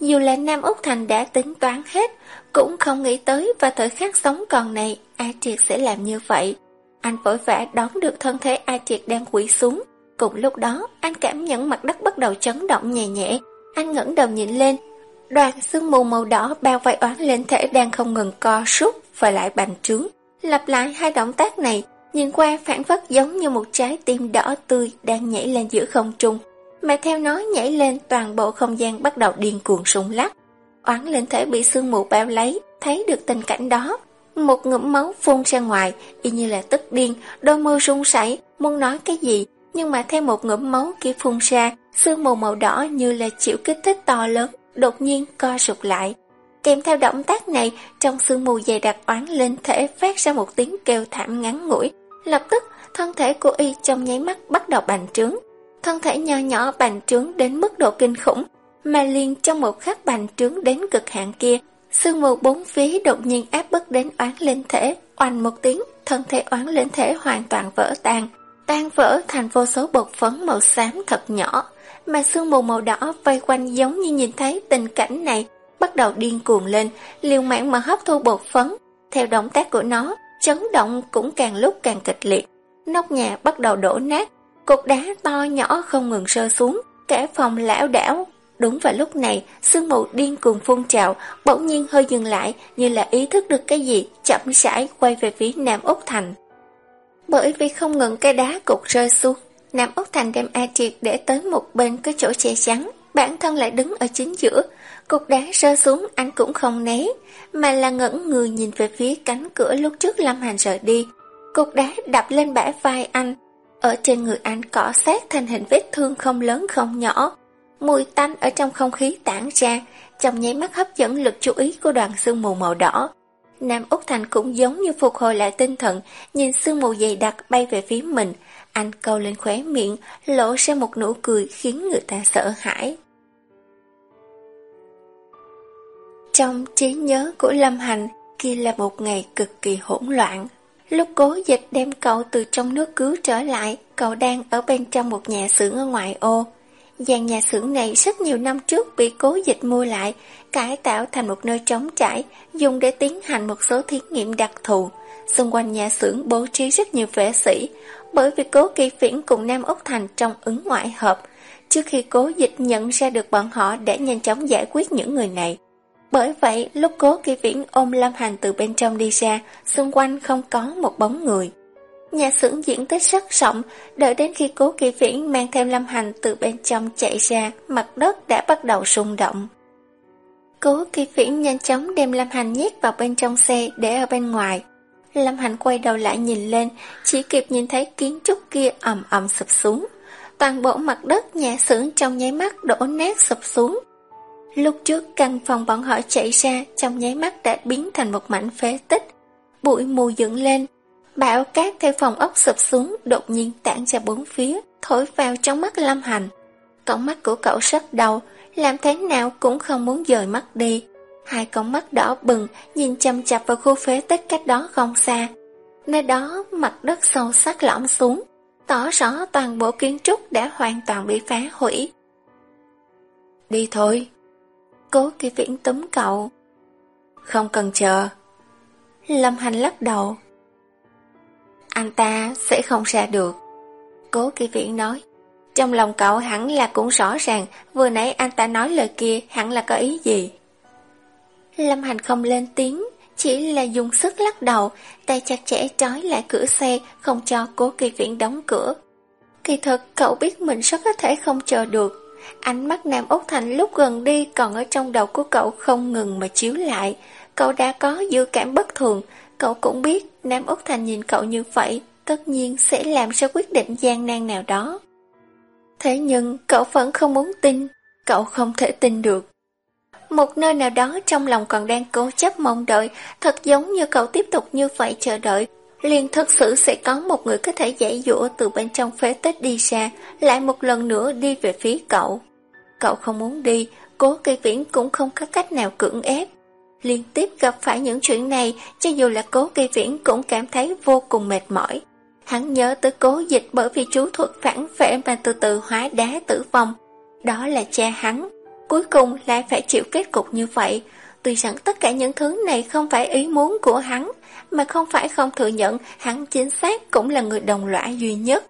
Dù là Nam Úc Thành đã tính toán hết, cũng không nghĩ tới và thời khắc sống còn này, A Triệt sẽ làm như vậy. Anh vội vã đón được thân thể A Triệt đang quỷ xuống. Cùng lúc đó, anh cảm nhận mặt đất bắt đầu chấn động nhẹ nhẹ. Anh ngẩng đầu nhìn lên. Đoàn sương mù màu đỏ bao vây oán lên thể đang không ngừng co rút và lại bành trướng. Lặp lại hai động tác này, nhìn qua phản phất giống như một trái tim đỏ tươi đang nhảy lên giữa không trung. Mà theo nó nhảy lên toàn bộ không gian bắt đầu điên cuồng sung lắc. Oán lên thể bị sương mù bao lấy, thấy được tình cảnh đó. Một ngụm máu phun ra ngoài, y như là tức điên, đôi môi run sảy, muốn nói cái gì, nhưng mà theo một ngụm máu kia phun ra, sương mù màu đỏ như là chịu kích thích to lớn, đột nhiên co sụp lại. Kèm theo động tác này, trong sương mù dày đặc oán lên thể phát ra một tiếng kêu thảm ngắn ngủi. Lập tức, thân thể của y trong nháy mắt bắt đầu bành trướng. Thân thể nho nhỏ bành trướng đến mức độ kinh khủng, mà liền trong một khắc bành trướng đến cực hạn kia, sương mù bốn phía đột nhiên áp bức đến oán lên thể, oanh một tiếng, thân thể oán lên thể hoàn toàn vỡ tan, tan vỡ thành vô số bột phấn màu xám thật nhỏ, mà sương mù màu đỏ vây quanh giống như nhìn thấy tình cảnh này, bắt đầu điên cuồng lên, liều mạng mà hấp thu bột phấn. Theo động tác của nó, chấn động cũng càng lúc càng kịch liệt. Nóc nhà bắt đầu đổ nát, cục đá to nhỏ không ngừng rơi xuống, cả phòng lão đảo, Đúng vào lúc này, sương mù điên cuồng phun trào, bỗng nhiên hơi dừng lại như là ý thức được cái gì, chậm rãi quay về phía Nam Úc Thành. Bởi vì không ngừng cái đá cục rơi xuống, Nam Úc Thành đem A Triệt để tới một bên cái chỗ che chắn, bản thân lại đứng ở chính giữa. Cục đá rơi xuống anh cũng không né, mà là ngẩn người nhìn về phía cánh cửa lúc trước Lâm Hành rời đi. Cục đá đập lên bả vai anh, ở trên người anh cỏ sát thành hình vết thương không lớn không nhỏ, Mùi tanh ở trong không khí tản ra, trong nháy mắt hấp dẫn lực chú ý của đoàn sương mù màu đỏ. Nam Úc Thành cũng giống như phục hồi lại tinh thần, nhìn sương mù dày đặc bay về phía mình. Anh câu lên khóe miệng, lộ ra một nụ cười khiến người ta sợ hãi. Trong trí nhớ của Lâm Hành, kia là một ngày cực kỳ hỗn loạn. Lúc cố dịch đem cậu từ trong nước cứu trở lại, cậu đang ở bên trong một nhà xưởng ở ngoại ô. Dàn nhà xưởng này rất nhiều năm trước bị cố dịch mua lại, cải tạo thành một nơi trống trải, dùng để tiến hành một số thí nghiệm đặc thù. Xung quanh nhà xưởng bố trí rất nhiều vệ sĩ, bởi vì cố kỳ phiển cùng Nam Úc Thành trong ứng ngoại hợp. Trước khi cố dịch nhận ra được bọn họ để nhanh chóng giải quyết những người này. Bởi vậy, lúc cố kỳ viễn ôm Lâm Hành từ bên trong đi ra, xung quanh không có một bóng người. Nhà xưởng diện tích rất rộng, đợi đến khi cố kỳ viễn mang theo lâm hành từ bên trong chạy ra, mặt đất đã bắt đầu rung động. Cố kỳ viễn nhanh chóng đem lâm hành nhét vào bên trong xe để ở bên ngoài. Lâm hành quay đầu lại nhìn lên, chỉ kịp nhìn thấy kiến trúc kia ầm ầm sụp xuống. Toàn bộ mặt đất nhà xưởng trong nháy mắt đổ nát sụp xuống. Lúc trước căn phòng bọn họ chạy ra trong nháy mắt đã biến thành một mảnh phế tích. Bụi mù dựng lên, Bão cát theo phòng ốc sụp xuống đột nhiên tản ra bốn phía, thổi vào trong mắt Lâm Hành. Con mắt của cậu rất đau, làm thế nào cũng không muốn dời mắt đi. Hai con mắt đỏ bừng nhìn chăm chập vào khu phế tích cách đó không xa. Nơi đó mặt đất sâu sắc lõm xuống, tỏ rõ toàn bộ kiến trúc đã hoàn toàn bị phá hủy. Đi thôi. Cố kỳ viễn túm cậu. Không cần chờ. Lâm Hành lắc đầu, anh ta sẽ không ra được. Cố kỳ viễn nói. Trong lòng cậu hẳn là cũng rõ ràng vừa nãy anh ta nói lời kia hẳn là có ý gì. Lâm Hành không lên tiếng, chỉ là dùng sức lắc đầu, tay chặt chẽ trói lại cửa xe, không cho cố kỳ viễn đóng cửa. Kỳ thật cậu biết mình rất có thể không chờ được. Ánh mắt Nam Úc Thành lúc gần đi còn ở trong đầu của cậu không ngừng mà chiếu lại. Cậu đã có dự cảm bất thường, Cậu cũng biết Nam Úc Thành nhìn cậu như vậy tất nhiên sẽ làm ra quyết định gian nan nào đó. Thế nhưng cậu vẫn không muốn tin, cậu không thể tin được. Một nơi nào đó trong lòng còn đang cố chấp mong đợi, thật giống như cậu tiếp tục như vậy chờ đợi, liền thật sự sẽ có một người có thể giải dũa từ bên trong phế tích đi ra, lại một lần nữa đi về phía cậu. Cậu không muốn đi, cố kỳ viễn cũng không có cách nào cưỡng ép. Liên tiếp gặp phải những chuyện này, cho dù là cố kỳ viễn cũng cảm thấy vô cùng mệt mỏi. Hắn nhớ tới cố dịch bởi vì chú thuật phản vệ mà từ từ hóa đá tử vong. Đó là cha hắn. Cuối cùng lại phải chịu kết cục như vậy. Tuy rằng tất cả những thứ này không phải ý muốn của hắn, mà không phải không thừa nhận hắn chính xác cũng là người đồng lõa duy nhất.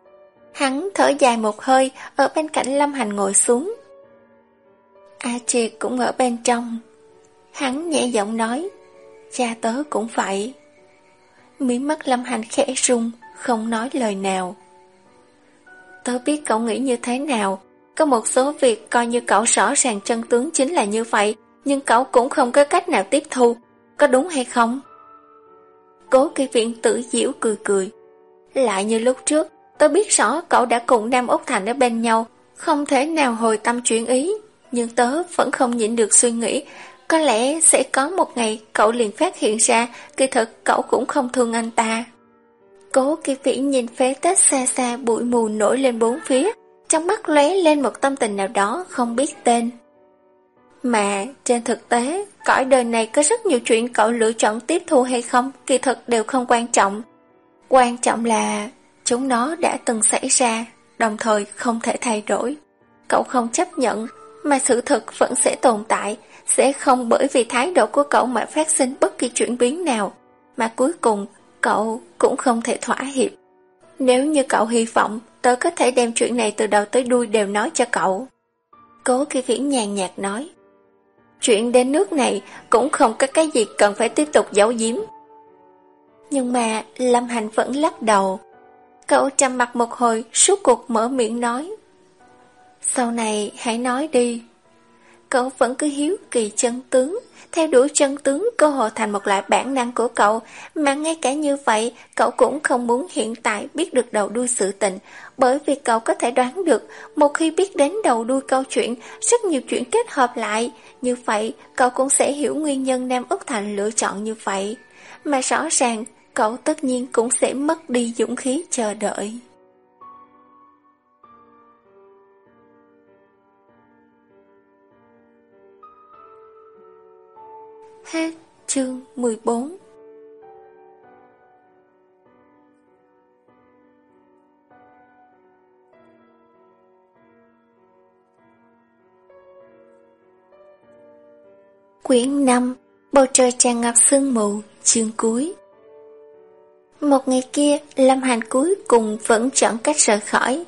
Hắn thở dài một hơi, ở bên cạnh Lâm Hành ngồi xuống. A Triệt cũng ở bên trong. Hắn nhẹ giọng nói, cha tớ cũng vậy. Mí mắt Lâm Hành khẽ rung, không nói lời nào. Tớ biết cậu nghĩ như thế nào, có một số việc coi như cậu rõ ràng chân tướng chính là như vậy, nhưng cậu cũng không có cách nào tiếp thu, có đúng hay không? Cố kỳ viện tử diễu cười cười. Lại như lúc trước, tôi biết rõ cậu đã cùng Nam Úc Thành ở bên nhau, không thể nào hồi tâm chuyển ý, nhưng tớ vẫn không nhịn được suy nghĩ, có lẽ sẽ có một ngày cậu liền phát hiện ra kỳ thực cậu cũng không thương anh ta. Cố kỳ vĩ nhìn phế tết xa xa bụi mù nổi lên bốn phía, trong mắt lóe lên một tâm tình nào đó không biết tên. Mà trên thực tế, cõi đời này có rất nhiều chuyện cậu lựa chọn tiếp thu hay không, kỳ thực đều không quan trọng. Quan trọng là chúng nó đã từng xảy ra, đồng thời không thể thay đổi. Cậu không chấp nhận, mà sự thật vẫn sẽ tồn tại, sẽ không bởi vì thái độ của cậu mà phát sinh bất kỳ chuyển biến nào, mà cuối cùng cậu cũng không thể thỏa hiệp. Nếu như cậu hy vọng, tớ có thể đem chuyện này từ đầu tới đuôi đều nói cho cậu. Cố kỳ viễn nhàn nhạt nói. Chuyện đến nước này cũng không có cái gì cần phải tiếp tục giấu giếm. Nhưng mà Lâm Hành vẫn lắc đầu. Cậu trầm mặt một hồi, suốt cuộc mở miệng nói. Sau này hãy nói đi. Cậu vẫn cứ hiếu kỳ chân tướng, theo đuổi chân tướng cơ hồ thành một loại bản năng của cậu, mà ngay cả như vậy, cậu cũng không muốn hiện tại biết được đầu đuôi sự tình, bởi vì cậu có thể đoán được, một khi biết đến đầu đuôi câu chuyện, rất nhiều chuyện kết hợp lại, như vậy cậu cũng sẽ hiểu nguyên nhân Nam Úc Thành lựa chọn như vậy. Mà rõ ràng, cậu tất nhiên cũng sẽ mất đi dũng khí chờ đợi. Hết chương 14 Quyển 5 Bầu trời tràn ngập sương mù, Chương cuối. Một ngày kia, Lâm Hành cuối cùng vẫn chọn cách rời khỏi.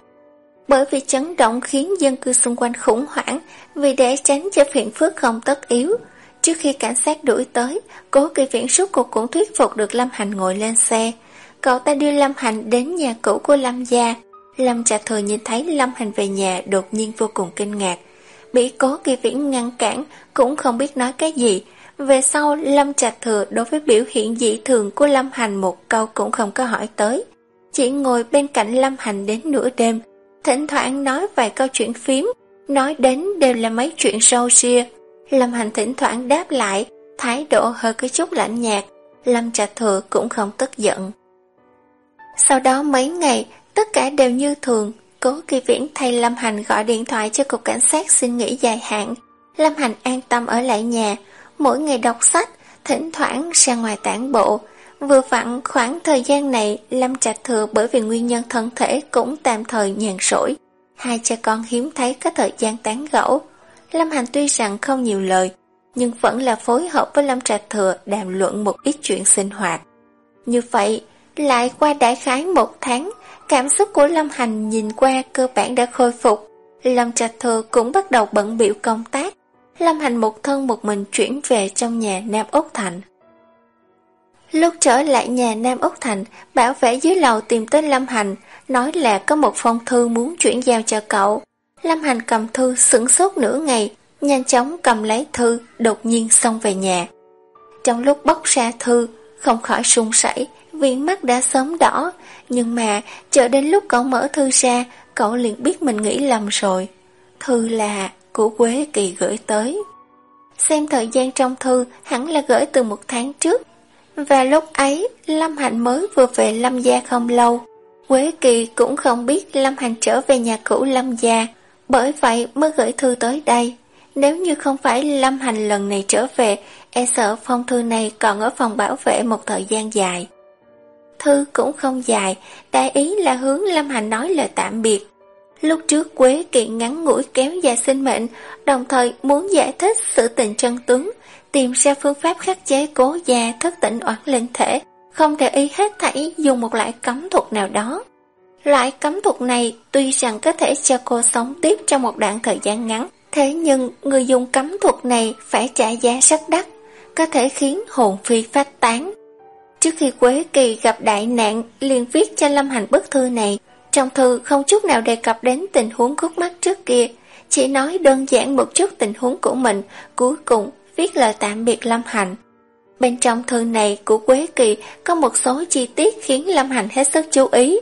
Bởi vì chấn động khiến dân cư xung quanh khủng hoảng Vì để tránh cho phiền phức không tất yếu Trước khi cảnh sát đuổi tới, cố kỳ viễn suốt cuộc cũng thuyết phục được Lâm Hành ngồi lên xe. Cậu ta đưa Lâm Hành đến nhà cũ của Lâm gia. Lâm Trà Thừa nhìn thấy Lâm Hành về nhà đột nhiên vô cùng kinh ngạc. Bị cố kỳ viễn ngăn cản, cũng không biết nói cái gì. Về sau, Lâm Trà Thừa đối với biểu hiện dị thường của Lâm Hành một câu cũng không có hỏi tới. Chỉ ngồi bên cạnh Lâm Hành đến nửa đêm, thỉnh thoảng nói vài câu chuyện phím, nói đến đều là mấy chuyện sâu ria. Lâm Hành thỉnh thoảng đáp lại, thái độ hơi có chút lạnh nhạt, Lâm Trạch Thừa cũng không tức giận. Sau đó mấy ngày, tất cả đều như thường, Cố Kỳ Viễn thay Lâm Hành gọi điện thoại cho cục cảnh sát xin nghỉ dài hạn. Lâm Hành an tâm ở lại nhà, mỗi ngày đọc sách, thỉnh thoảng ra ngoài tản bộ. Vừa vặn khoảng thời gian này, Lâm Trạch Thừa bởi vì nguyên nhân thân thể cũng tạm thời nhàn rỗi. Hai cha con hiếm thấy có thời gian tán gẫu. Lâm Hành tuy rằng không nhiều lời, nhưng vẫn là phối hợp với Lâm Trạch Thừa đàm luận một ít chuyện sinh hoạt. Như vậy, lại qua đại khái một tháng, cảm xúc của Lâm Hành nhìn qua cơ bản đã khôi phục. Lâm Trạch Thừa cũng bắt đầu bận biểu công tác. Lâm Hành một thân một mình chuyển về trong nhà Nam Úc Thành. Lúc trở lại nhà Nam Úc Thành, bảo vệ dưới lầu tìm tới Lâm Hành, nói là có một phong thư muốn chuyển giao cho cậu. Lâm Hành cầm thư sững sốt nửa ngày, nhanh chóng cầm lấy thư, đột nhiên xông về nhà. Trong lúc bóc ra thư, không khỏi sung sảy, viên mắt đã sớm đỏ, nhưng mà chờ đến lúc cậu mở thư ra, cậu liền biết mình nghĩ lầm rồi. Thư là của Quế Kỳ gửi tới. Xem thời gian trong thư hẳn là gửi từ một tháng trước. Và lúc ấy, Lâm Hạnh mới vừa về Lâm Gia không lâu. Quế Kỳ cũng không biết Lâm Hành trở về nhà cũ Lâm Gia, bởi vậy mới gửi thư tới đây. Nếu như không phải Lâm Hành lần này trở về, e sợ phong thư này còn ở phòng bảo vệ một thời gian dài. Thư cũng không dài, đại ý là hướng Lâm Hành nói lời tạm biệt. Lúc trước Quế kiện ngắn ngủi kéo dài sinh mệnh, đồng thời muốn giải thích sự tình chân tướng, tìm ra phương pháp khắc chế cố gia thất tỉnh oán linh thể, không để ý hết thảy dùng một loại cấm thuật nào đó. Loại cấm thuật này tuy rằng có thể cho cô sống tiếp trong một đoạn thời gian ngắn, thế nhưng người dùng cấm thuật này phải trả giá rất đắt, có thể khiến hồn phi phát tán. Trước khi Quế Kỳ gặp đại nạn, liền viết cho Lâm Hành bức thư này. Trong thư không chút nào đề cập đến tình huống khúc mắt trước kia, chỉ nói đơn giản một chút tình huống của mình, cuối cùng viết lời tạm biệt Lâm Hành. Bên trong thư này của Quế Kỳ có một số chi tiết khiến Lâm Hành hết sức chú ý.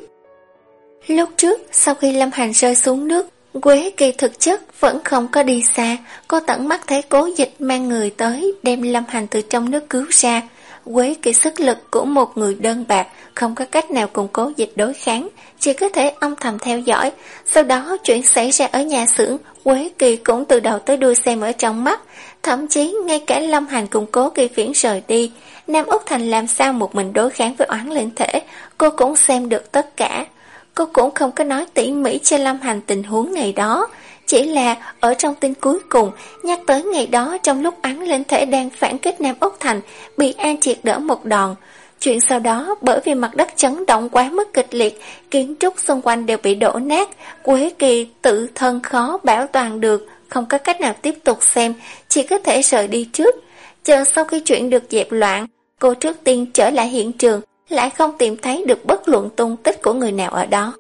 Lúc trước, sau khi Lâm Hành rơi xuống nước, Quế Kỳ thực chất vẫn không có đi xa, cô tận mắt thấy cố dịch mang người tới đem Lâm Hành từ trong nước cứu ra, Quế kỳ sức lực của một người đơn bạc không có cách nào cùng cố dịch đối kháng, chỉ có thể âm thầm theo dõi. Sau đó chuyện xảy ra ở nhà xưởng, Quế kỳ cũng từ đầu tới đuôi xem ở trong mắt. Thậm chí ngay cả Lâm Hành cùng cố kỳ phiển rời đi, Nam Úc Thành làm sao một mình đối kháng với oán linh thể, cô cũng xem được tất cả. Cô cũng không có nói tỉ mỉ cho Lâm Hành tình huống ngày đó, chỉ là ở trong tin cuối cùng nhắc tới ngày đó trong lúc án lên thể đang phản kích Nam Úc Thành bị An triệt đỡ một đòn. Chuyện sau đó bởi vì mặt đất chấn động quá mức kịch liệt, kiến trúc xung quanh đều bị đổ nát, Quế Kỳ tự thân khó bảo toàn được, không có cách nào tiếp tục xem, chỉ có thể rời đi trước. Chờ sau khi chuyện được dẹp loạn, cô trước tiên trở lại hiện trường, lại không tìm thấy được bất luận tung tích của người nào ở đó.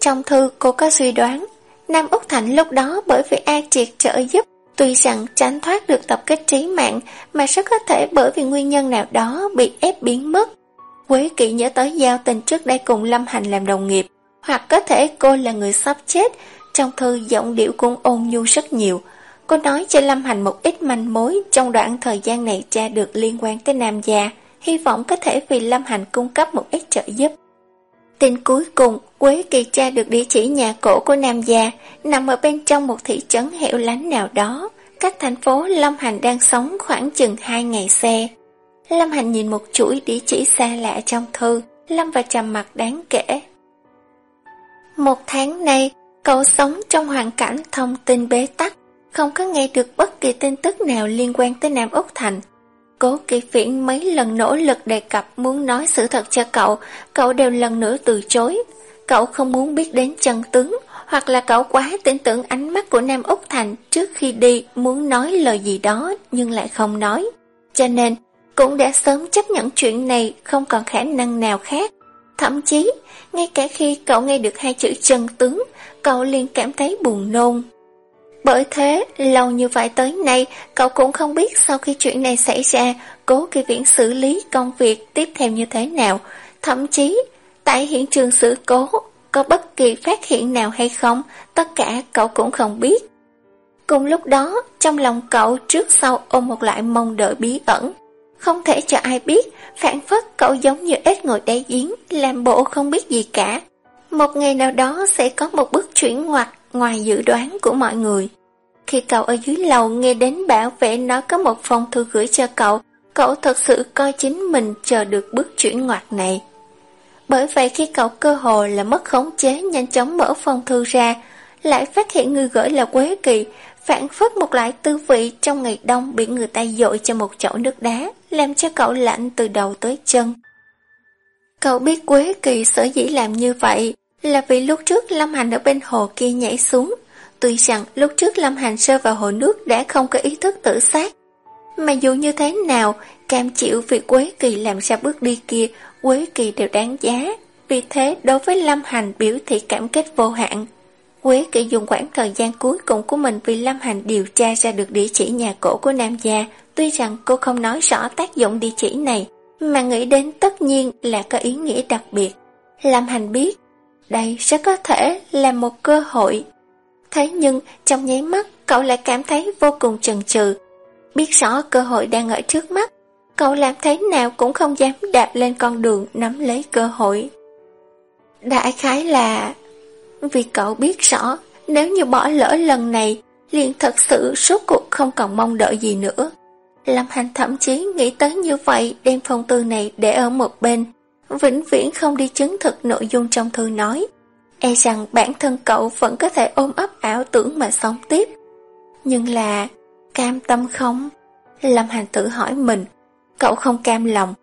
Trong thư cô có suy đoán, Nam Úc Thành lúc đó bởi vì A Triệt trợ giúp, tuy rằng tránh thoát được tập kích trí mạng, mà rất có thể bởi vì nguyên nhân nào đó bị ép biến mất. Quế kỵ nhớ tới giao tình trước đây cùng Lâm Hành làm đồng nghiệp, hoặc có thể cô là người sắp chết, trong thư giọng điệu cũng ôn nhu rất nhiều. Cô nói cho Lâm Hành một ít manh mối trong đoạn thời gian này tra được liên quan tới Nam Gia, hy vọng có thể vì Lâm Hành cung cấp một ít trợ giúp. Tin cuối cùng, Quế Kỳ tra được địa chỉ nhà cổ của Nam Gia, nằm ở bên trong một thị trấn hẻo lánh nào đó, cách thành phố Lâm Hành đang sống khoảng chừng hai ngày xe. Lâm Hành nhìn một chuỗi địa chỉ xa lạ trong thư, Lâm và trầm mặt đáng kể. Một tháng nay, cậu sống trong hoàn cảnh thông tin bế tắc, không có nghe được bất kỳ tin tức nào liên quan tới Nam Úc Thành. Cố kỳ phiển mấy lần nỗ lực đề cập muốn nói sự thật cho cậu, cậu đều lần nữa từ chối. Cậu không muốn biết đến chân tướng, hoặc là cậu quá tin tưởng ánh mắt của Nam Úc Thành trước khi đi muốn nói lời gì đó nhưng lại không nói. Cho nên, cũng đã sớm chấp nhận chuyện này không còn khả năng nào khác. Thậm chí, ngay cả khi cậu nghe được hai chữ chân tướng, cậu liền cảm thấy buồn nôn. Bởi thế, lâu như vậy tới nay, cậu cũng không biết sau khi chuyện này xảy ra, cố kỳ viễn xử lý công việc tiếp theo như thế nào. Thậm chí, tại hiện trường sự cố, có bất kỳ phát hiện nào hay không, tất cả cậu cũng không biết. Cùng lúc đó, trong lòng cậu trước sau ôm một loại mong đợi bí ẩn. Không thể cho ai biết, phản phất cậu giống như ếch ngồi đáy giếng, làm bộ không biết gì cả. Một ngày nào đó sẽ có một bước chuyển ngoặt ngoài dự đoán của mọi người. Khi cậu ở dưới lầu nghe đến bảo vệ nói có một phong thư gửi cho cậu, cậu thật sự coi chính mình chờ được bước chuyển ngoặt này. Bởi vậy khi cậu cơ hồ là mất khống chế nhanh chóng mở phong thư ra, lại phát hiện người gửi là Quế Kỳ, phản phất một loại tư vị trong ngày đông bị người ta dội cho một chậu nước đá, làm cho cậu lạnh từ đầu tới chân. Cậu biết Quế Kỳ sở dĩ làm như vậy là vì lúc trước Lâm Hành ở bên hồ kia nhảy xuống. Tuy rằng lúc trước Lâm Hành rơi vào hồ nước đã không có ý thức tự sát. Mà dù như thế nào, cam chịu việc Quế Kỳ làm ra bước đi kia, Quế Kỳ đều đáng giá. Vì thế, đối với Lâm Hành biểu thị cảm kết vô hạn. Quế Kỳ dùng khoảng thời gian cuối cùng của mình vì Lâm Hành điều tra ra được địa chỉ nhà cổ của Nam Gia. Tuy rằng cô không nói rõ tác dụng địa chỉ này, mà nghĩ đến tất nhiên là có ý nghĩa đặc biệt. Lâm Hành biết đây sẽ có thể là một cơ hội. Thế nhưng trong nháy mắt cậu lại cảm thấy vô cùng chần chừ. Biết rõ cơ hội đang ở trước mắt. cậu làm thế nào cũng không dám đạp lên con đường nắm lấy cơ hội. Đại khái là vì cậu biết rõ nếu như bỏ lỡ lần này liền thật sự suốt cuộc không còn mong đợi gì nữa. Lâm Hành thậm chí nghĩ tới như vậy đem phong thư này để ở một bên, vĩnh viễn không đi chứng thực nội dung trong thư nói. E rằng bản thân cậu vẫn có thể ôm ấp ảo tưởng mà sống tiếp. Nhưng là, cam tâm không? Lâm Hành tự hỏi mình, cậu không cam lòng,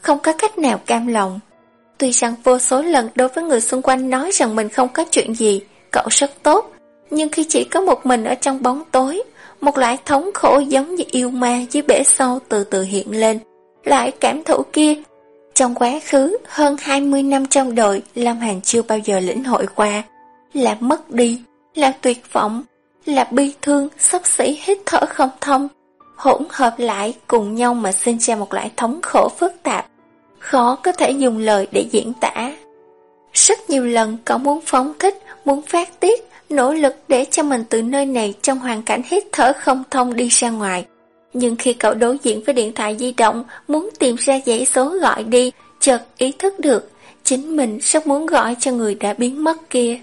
không có cách nào cam lòng. Tuy rằng vô số lần đối với người xung quanh nói rằng mình không có chuyện gì, cậu rất tốt, nhưng khi chỉ có một mình ở trong bóng tối, một loại thống khổ giống như yêu ma dưới bể sâu từ từ hiện lên. Loại cảm thụ kia, trong quá khứ hơn 20 năm trong đời, Lâm Hàn chưa bao giờ lĩnh hội qua. Là mất đi, là tuyệt vọng, là bi thương, sắp xỉ hít thở không thông. Hỗn hợp lại cùng nhau mà sinh ra một loại thống khổ phức tạp, khó có thể dùng lời để diễn tả. Rất nhiều lần cậu muốn phóng thích, muốn phát tiết, nỗ lực để cho mình từ nơi này trong hoàn cảnh hít thở không thông đi ra ngoài. Nhưng khi cậu đối diện với điện thoại di động, muốn tìm ra dãy số gọi đi, chợt ý thức được, chính mình rất muốn gọi cho người đã biến mất kia.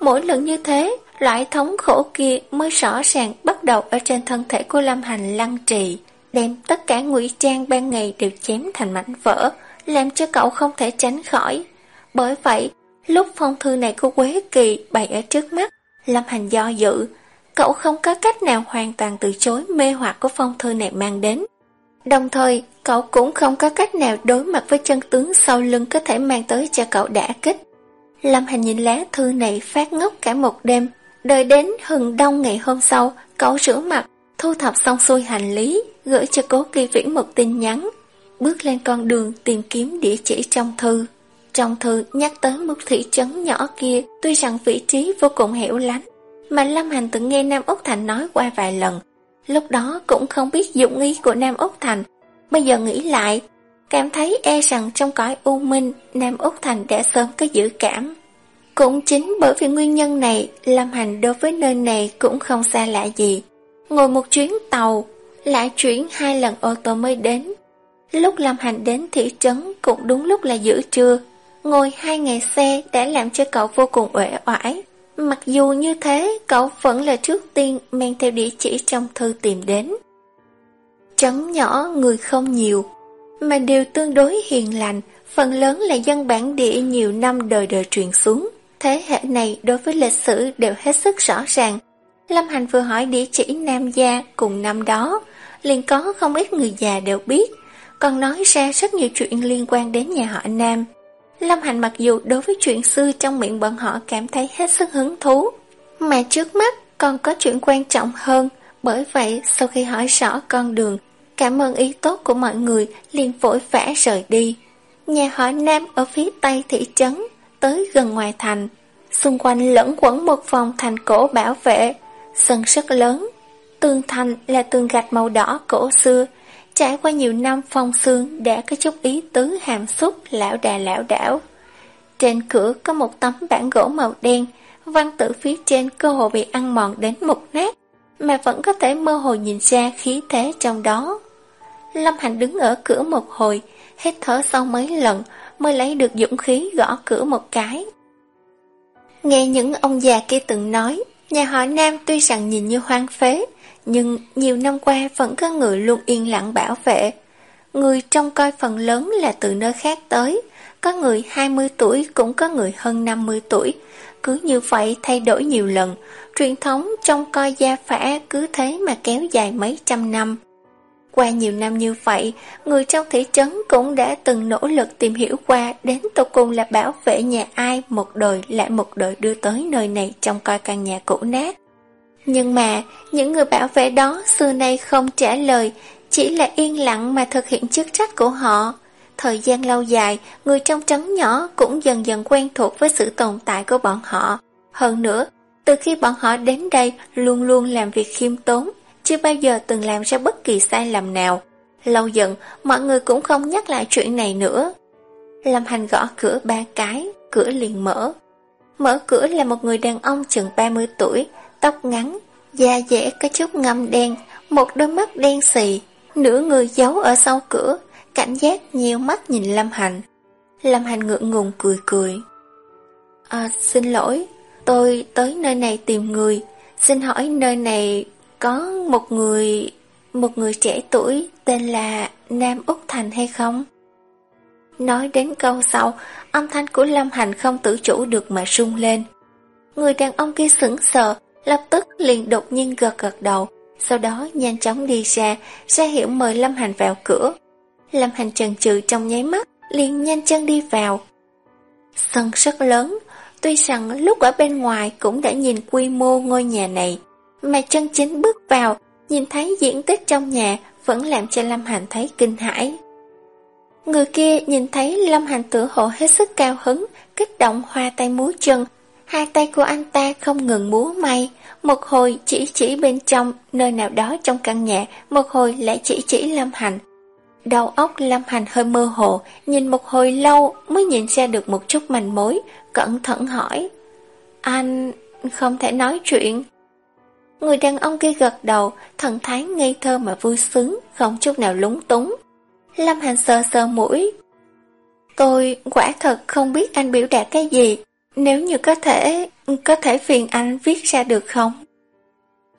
Mỗi lần như thế, loại thống khổ kia mới rõ ràng bắt đầu ở trên thân thể của Lâm Hành lăng trì, đem tất cả ngụy trang ban ngày đều chém thành mảnh vỡ, làm cho cậu không thể tránh khỏi. Bởi vậy, lúc phong thư này của Quế Kỳ bày ở trước mắt, Lâm Hành do dự, cậu không có cách nào hoàn toàn từ chối mê hoặc của phong thư này mang đến. Đồng thời, cậu cũng không có cách nào đối mặt với chân tướng sau lưng có thể mang tới cho cậu đả kích. Lâm Hành nhìn lá thư này phát ngốc cả một đêm, đợi đến hừng đông ngày hôm sau, cậu rửa mặt, thu thập xong xuôi hành lý, gửi cho cố kỳ viễn một tin nhắn, bước lên con đường tìm kiếm địa chỉ trong thư. Trong thư nhắc tới một thị trấn nhỏ kia, tuy rằng vị trí vô cùng hẻo lánh, mà Lâm Hành từng nghe Nam Úc Thành nói qua vài lần. Lúc đó cũng không biết dụng ý của Nam Úc Thành, bây giờ nghĩ lại, cảm thấy e rằng trong cõi u minh, Nam Úc Thành đã sớm có dự cảm. Cũng chính bởi vì nguyên nhân này, Lâm Hành đối với nơi này cũng không xa lạ gì. Ngồi một chuyến tàu, lại chuyển hai lần ô tô mới đến. Lúc Lâm Hành đến thị trấn cũng đúng lúc là giữa trưa, Ngồi hai ngày xe đã làm cho cậu vô cùng uể oải. Mặc dù như thế, cậu vẫn là trước tiên mang theo địa chỉ trong thư tìm đến. Trấn nhỏ người không nhiều, mà đều tương đối hiền lành, phần lớn là dân bản địa nhiều năm đời đời truyền xuống. Thế hệ này đối với lịch sử đều hết sức rõ ràng. Lâm Hành vừa hỏi địa chỉ Nam Gia cùng năm đó, liền có không ít người già đều biết, còn nói ra rất nhiều chuyện liên quan đến nhà họ Nam. Lâm Hành mặc dù đối với chuyện xưa trong miệng bọn họ cảm thấy hết sức hứng thú, mà trước mắt còn có chuyện quan trọng hơn, bởi vậy sau khi hỏi rõ con đường, cảm ơn ý tốt của mọi người liền vội vã rời đi. Nhà họ Nam ở phía tây thị trấn, tới gần ngoài thành, xung quanh lẫn quẩn một vòng thành cổ bảo vệ, sân rất lớn. Tường thành là tường gạch màu đỏ cổ xưa, Trải qua nhiều năm phong xương đã có chút ý tứ hàm xúc lão đà lão đảo. Trên cửa có một tấm bảng gỗ màu đen, văn tự phía trên cơ hồ bị ăn mòn đến mục nát, mà vẫn có thể mơ hồ nhìn ra khí thế trong đó. Lâm Hành đứng ở cửa một hồi, hít thở sau mấy lần mới lấy được dũng khí gõ cửa một cái. Nghe những ông già kia từng nói, nhà họ Nam tuy rằng nhìn như hoang phế, nhưng nhiều năm qua vẫn có người luôn yên lặng bảo vệ. Người trông coi phần lớn là từ nơi khác tới, có người 20 tuổi cũng có người hơn 50 tuổi. Cứ như vậy thay đổi nhiều lần, truyền thống trông coi gia phả cứ thế mà kéo dài mấy trăm năm. Qua nhiều năm như vậy, người trong thị trấn cũng đã từng nỗ lực tìm hiểu qua đến tục cùng là bảo vệ nhà ai một đời lại một đời đưa tới nơi này trong coi căn nhà cũ nát. Nhưng mà, những người bảo vệ đó xưa nay không trả lời, chỉ là yên lặng mà thực hiện chức trách của họ. Thời gian lâu dài, người trong trấn nhỏ cũng dần dần quen thuộc với sự tồn tại của bọn họ. Hơn nữa, từ khi bọn họ đến đây luôn luôn làm việc khiêm tốn, chưa bao giờ từng làm ra bất kỳ sai lầm nào. Lâu dần, mọi người cũng không nhắc lại chuyện này nữa. Lâm Hành gõ cửa ba cái, cửa liền mở. Mở cửa là một người đàn ông chừng 30 tuổi, tóc ngắn, da dẻ có chút ngâm đen, một đôi mắt đen xì, nửa người giấu ở sau cửa, cảnh giác nhiều mắt nhìn Lâm Hành. Lâm Hành ngượng ngùng cười cười. À, xin lỗi, tôi tới nơi này tìm người, xin hỏi nơi này có một người, một người trẻ tuổi tên là Nam Úc Thành hay không? Nói đến câu sau, âm thanh của Lâm Hành không tự chủ được mà sung lên. Người đàn ông kia sững sờ, lập tức liền đột nhiên gật gật đầu, sau đó nhanh chóng đi ra, ra hiệu mời Lâm Hành vào cửa. Lâm Hành chần chừ trong nháy mắt, liền nhanh chân đi vào. Sân rất lớn, tuy rằng lúc ở bên ngoài cũng đã nhìn quy mô ngôi nhà này, mà chân chính bước vào, nhìn thấy diện tích trong nhà vẫn làm cho Lâm Hành thấy kinh hãi. Người kia nhìn thấy Lâm Hành tựa hộ hết sức cao hứng, kích động hoa tay múa chân. Hai tay của anh ta không ngừng múa may, một hồi chỉ chỉ bên trong, nơi nào đó trong căn nhà, một hồi lại chỉ chỉ Lâm Hành. Đầu óc Lâm Hành hơi mơ hồ, nhìn một hồi lâu mới nhìn ra được một chút manh mối, cẩn thận hỏi. Anh không thể nói chuyện. Người đàn ông kia gật đầu, thần thái ngây thơ mà vui sướng, không chút nào lúng túng. Lâm Hành sờ sờ mũi. Tôi quả thật không biết anh biểu đạt cái gì, nếu như có thể, có thể phiền anh viết ra được không?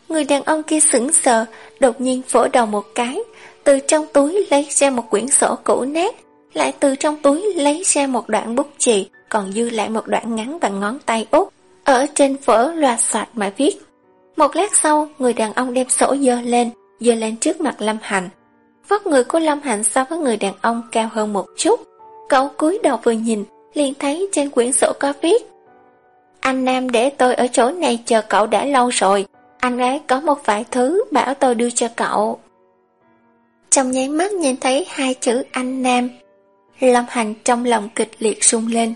Người đàn ông kia sững sờ, đột nhiên vỗ đầu một cái, từ trong túi lấy ra một quyển sổ cũ nát, lại từ trong túi lấy ra một đoạn bút chì, còn dư lại một đoạn ngắn bằng ngón tay út, ở trên vở loạt soạt mà viết. Một lát sau, người đàn ông đem sổ dơ lên, dơ lên trước mặt Lâm Hành. Vóc người của Lâm Hạnh so với người đàn ông cao hơn một chút. Cậu cúi đầu vừa nhìn, liền thấy trên quyển sổ có viết. Anh Nam để tôi ở chỗ này chờ cậu đã lâu rồi. Anh ấy có một vài thứ bảo tôi đưa cho cậu. Trong nháy mắt nhìn thấy hai chữ anh Nam. Lâm Hành trong lòng kịch liệt sung lên,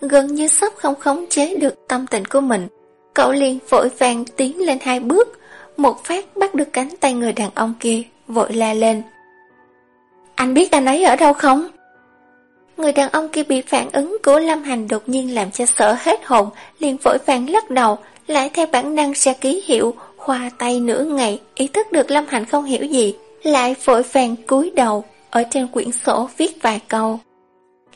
gần như sắp không khống chế được tâm tình của mình. Cậu liền vội vàng tiến lên hai bước, một phát bắt được cánh tay người đàn ông kia, vội la lên. Anh biết anh ấy ở đâu không? Người đàn ông kia bị phản ứng của Lâm Hành đột nhiên làm cho sợ hết hồn, liền vội vàng lắc đầu, lại theo bản năng ra ký hiệu, khoa tay nửa ngày, ý thức được Lâm Hành không hiểu gì, lại vội vàng cúi đầu, ở trên quyển sổ viết vài câu.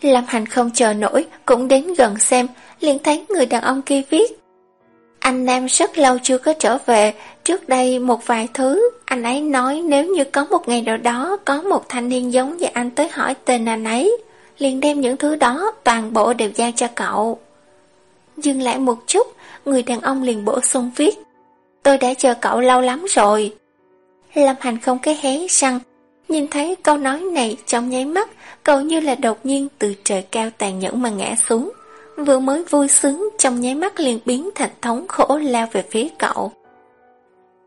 Lâm Hành không chờ nổi, cũng đến gần xem, liền thấy người đàn ông kia viết. Anh Nam rất lâu chưa có trở về, trước đây một vài thứ, anh ấy nói nếu như có một ngày nào đó có một thanh niên giống như anh tới hỏi tên anh ấy, liền đem những thứ đó toàn bộ đều giao cho cậu. Dừng lại một chút, người đàn ông liền bổ sung viết, tôi đã chờ cậu lâu lắm rồi. Lâm Hành không cái hé răng, nhìn thấy câu nói này trong nháy mắt, cậu như là đột nhiên từ trời cao tàn nhẫn mà ngã xuống vừa mới vui sướng trong nháy mắt liền biến thành thống khổ lao về phía cậu.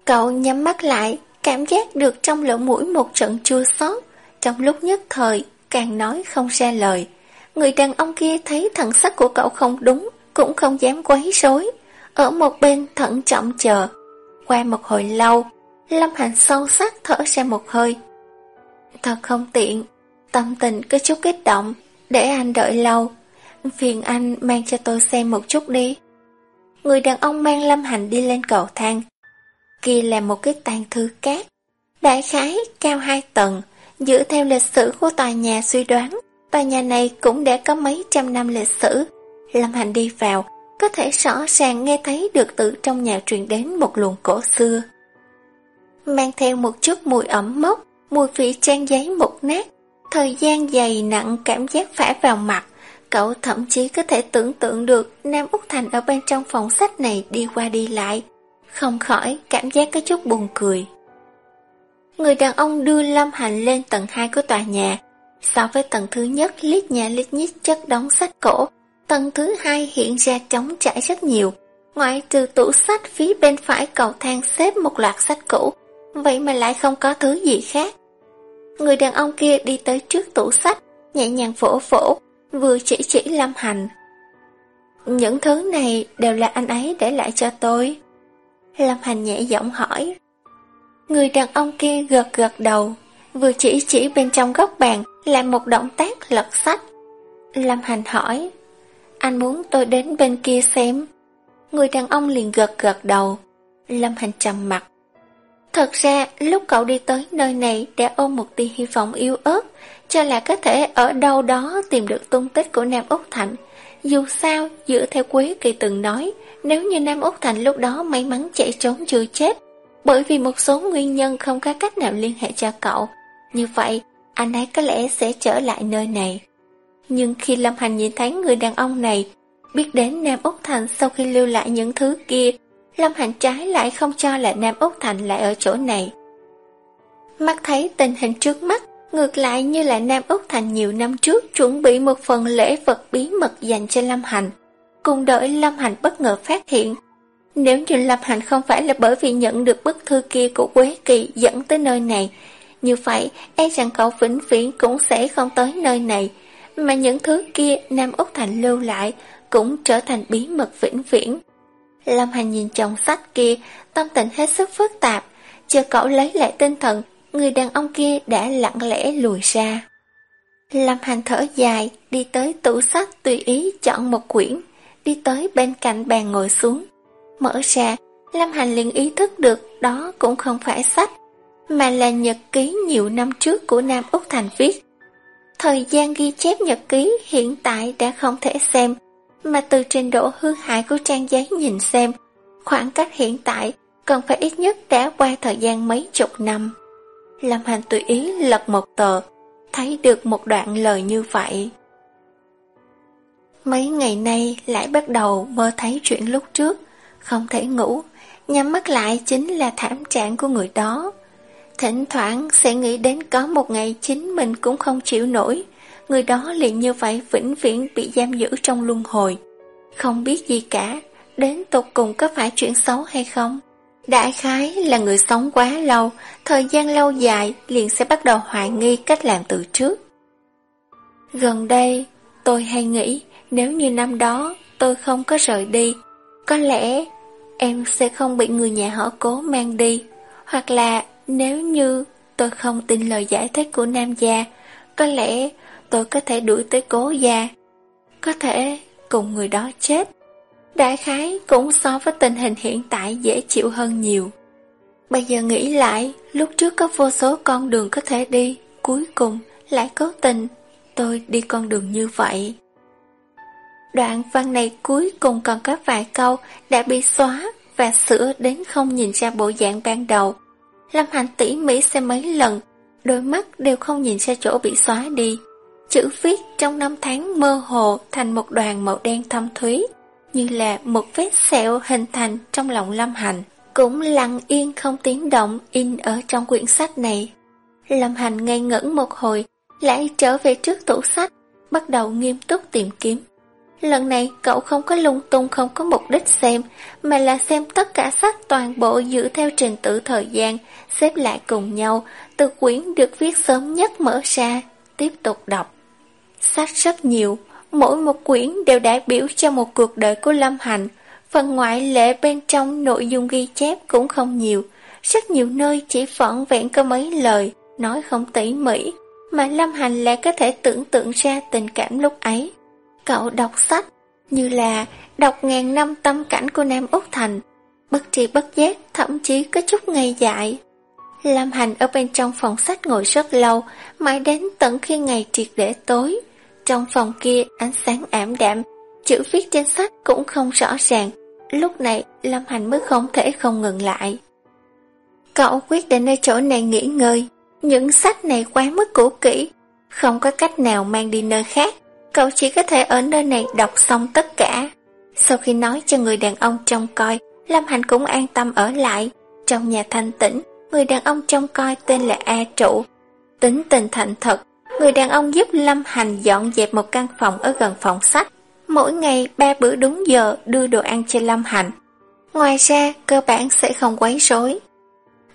Cậu nhắm mắt lại, cảm giác được trong lỗ mũi một trận chua xót trong lúc nhất thời, càng nói không ra lời. Người đàn ông kia thấy thần sắc của cậu không đúng, cũng không dám quấy rối, ở một bên thận trọng chờ. Qua một hồi lâu, Lâm Hành sâu sắc thở ra một hơi. Thật không tiện, tâm tình có chút kích động, để anh đợi lâu, Phiền anh mang cho tôi xem một chút đi. Người đàn ông mang Lâm Hành đi lên cầu thang. Kia là một cái tàn thư cát. Đại khái cao hai tầng. Dựa theo lịch sử của tòa nhà suy đoán, tòa nhà này cũng đã có mấy trăm năm lịch sử. Lâm Hành đi vào, có thể rõ ràng nghe thấy được từ trong nhà truyền đến một luồng cổ xưa. Mang theo một chút mùi ẩm mốc, mùi vị trang giấy mục nát, thời gian dày nặng cảm giác phả vào mặt, Cậu thậm chí có thể tưởng tượng được Nam Úc Thành ở bên trong phòng sách này đi qua đi lại, không khỏi cảm giác có chút buồn cười. Người đàn ông đưa Lâm Hành lên tầng 2 của tòa nhà, so với tầng thứ nhất lít nhà lít nhít chất đóng sách cổ, tầng thứ hai hiện ra trống trải rất nhiều, ngoại trừ tủ sách phía bên phải cầu thang xếp một loạt sách cũ, vậy mà lại không có thứ gì khác. Người đàn ông kia đi tới trước tủ sách, nhẹ nhàng vỗ vỗ, vừa chỉ chỉ Lâm Hành. Những thứ này đều là anh ấy để lại cho tôi. Lâm Hành nhẹ giọng hỏi. Người đàn ông kia gật gật đầu, vừa chỉ chỉ bên trong góc bàn làm một động tác lật sách. Lâm Hành hỏi, anh muốn tôi đến bên kia xem. Người đàn ông liền gật gật đầu. Lâm Hành trầm mặt. Thật ra, lúc cậu đi tới nơi này đã ôm một tia hy vọng yếu ớt, cho là có thể ở đâu đó tìm được tung tích của Nam Úc Thành. Dù sao, dựa theo Quế Kỳ từng nói, nếu như Nam Úc Thành lúc đó may mắn chạy trốn chưa chết, bởi vì một số nguyên nhân không có cách nào liên hệ cho cậu, như vậy anh ấy có lẽ sẽ trở lại nơi này. Nhưng khi Lâm Hành nhìn thấy người đàn ông này, biết đến Nam Úc Thành sau khi lưu lại những thứ kia, Lâm Hành trái lại không cho là Nam Úc Thành lại ở chỗ này. Mắt thấy tình hình trước mắt, ngược lại như là Nam Úc Thành nhiều năm trước chuẩn bị một phần lễ vật bí mật dành cho Lâm Hành. Cùng đợi Lâm Hành bất ngờ phát hiện. Nếu trình lập Hành không phải là bởi vì nhận được bức thư kia của Quế Kỳ dẫn tới nơi này, như vậy e rằng cậu vĩnh viễn cũng sẽ không tới nơi này, mà những thứ kia Nam Úc Thành lưu lại cũng trở thành bí mật vĩnh viễn. Lâm Hành nhìn chồng sách kia, tâm tình hết sức phức tạp, chờ cậu lấy lại tinh thần, người đàn ông kia đã lặng lẽ lùi ra. Lâm Hành thở dài, đi tới tủ sách tùy ý chọn một quyển, đi tới bên cạnh bàn ngồi xuống. Mở ra, Lâm Hành liền ý thức được đó cũng không phải sách, mà là nhật ký nhiều năm trước của Nam Úc Thành viết. Thời gian ghi chép nhật ký hiện tại đã không thể xem, mà từ trình độ hư hại của trang giấy nhìn xem, khoảng cách hiện tại cần phải ít nhất đã qua thời gian mấy chục năm. Lâm Hành tùy ý lật một tờ, thấy được một đoạn lời như vậy. Mấy ngày nay lại bắt đầu mơ thấy chuyện lúc trước, không thể ngủ, nhắm mắt lại chính là thảm trạng của người đó. Thỉnh thoảng sẽ nghĩ đến có một ngày chính mình cũng không chịu nổi, người đó liền như vậy vĩnh viễn bị giam giữ trong luân hồi. Không biết gì cả, đến tục cùng có phải chuyện xấu hay không? Đại khái là người sống quá lâu, thời gian lâu dài liền sẽ bắt đầu hoài nghi cách làm từ trước. Gần đây, tôi hay nghĩ nếu như năm đó tôi không có rời đi, có lẽ em sẽ không bị người nhà họ cố mang đi, hoặc là nếu như tôi không tin lời giải thích của nam gia, có lẽ tôi có thể đuổi tới cố gia. Có thể cùng người đó chết. Đại khái cũng so với tình hình hiện tại dễ chịu hơn nhiều. Bây giờ nghĩ lại, lúc trước có vô số con đường có thể đi, cuối cùng lại cố tình tôi đi con đường như vậy. Đoạn văn này cuối cùng còn có vài câu đã bị xóa và sửa đến không nhìn ra bộ dạng ban đầu. Lâm Hành tỉ mỉ xem mấy lần, đôi mắt đều không nhìn ra chỗ bị xóa đi. Chữ viết trong năm tháng mơ hồ thành một đoàn màu đen thâm thúy, như là một vết sẹo hình thành trong lòng Lâm Hành, cũng lặng yên không tiếng động in ở trong quyển sách này. Lâm Hành ngây ngẩn một hồi, lại trở về trước tủ sách, bắt đầu nghiêm túc tìm kiếm. Lần này cậu không có lung tung không có mục đích xem, mà là xem tất cả sách toàn bộ dựa theo trình tự thời gian, xếp lại cùng nhau, từ quyển được viết sớm nhất mở ra, tiếp tục đọc. Sách rất nhiều, mỗi một quyển đều đại biểu cho một cuộc đời của Lâm hạnh Phần ngoại lệ bên trong nội dung ghi chép cũng không nhiều, rất nhiều nơi chỉ vỏn vẹn có mấy lời, nói không tỉ mỉ, mà Lâm Hành lại có thể tưởng tượng ra tình cảm lúc ấy. Cậu đọc sách, như là đọc ngàn năm tâm cảnh của Nam Úc Thành, bất tri bất giác, thậm chí có chút ngây dại. Lâm Hành ở bên trong phòng sách ngồi rất lâu, mãi đến tận khi ngày triệt để tối. Trong phòng kia ánh sáng ảm đạm, chữ viết trên sách cũng không rõ ràng. Lúc này Lâm Hành mới không thể không ngừng lại. Cậu quyết định ở chỗ này nghỉ ngơi. Những sách này quá mức cũ kỹ, không có cách nào mang đi nơi khác. Cậu chỉ có thể ở nơi này đọc xong tất cả. Sau khi nói cho người đàn ông trông coi, Lâm Hành cũng an tâm ở lại. Trong nhà thanh tĩnh, người đàn ông trông coi tên là A Trụ. Tính tình thành thật, người đàn ông giúp Lâm Hành dọn dẹp một căn phòng ở gần phòng sách. Mỗi ngày ba bữa đúng giờ đưa đồ ăn cho Lâm Hành. Ngoài ra, cơ bản sẽ không quấy rối.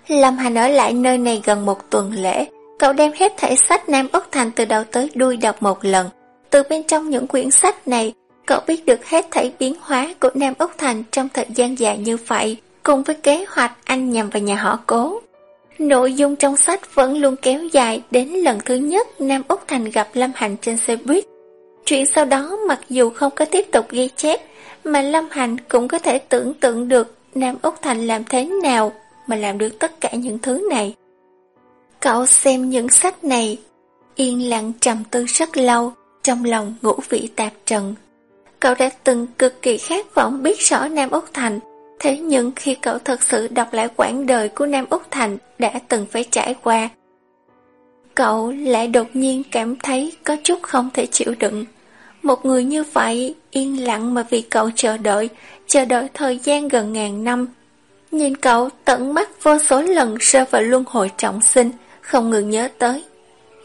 Lâm Hành ở lại nơi này gần một tuần lễ, cậu đem hết thể sách Nam Úc Thành từ đầu tới đuôi đọc một lần. Từ bên trong những quyển sách này, cậu biết được hết thảy biến hóa của Nam Úc Thành trong thời gian dài như vậy, cùng với kế hoạch anh nhằm vào nhà họ cố. Nội dung trong sách vẫn luôn kéo dài đến lần thứ nhất Nam Úc Thành gặp Lâm Hành trên xe buýt. Chuyện sau đó mặc dù không có tiếp tục ghi chép, mà Lâm Hành cũng có thể tưởng tượng được Nam Úc Thành làm thế nào mà làm được tất cả những thứ này. Cậu xem những sách này, yên lặng trầm tư rất lâu, trong lòng ngũ vị tạp trần. Cậu đã từng cực kỳ khát vọng biết rõ Nam Úc Thành, thế nhưng khi cậu thật sự đọc lại quãng đời của Nam Úc Thành đã từng phải trải qua, cậu lại đột nhiên cảm thấy có chút không thể chịu đựng. Một người như vậy, yên lặng mà vì cậu chờ đợi, chờ đợi thời gian gần ngàn năm. Nhìn cậu tận mắt vô số lần rơi vào luân hồi trọng sinh, không ngừng nhớ tới.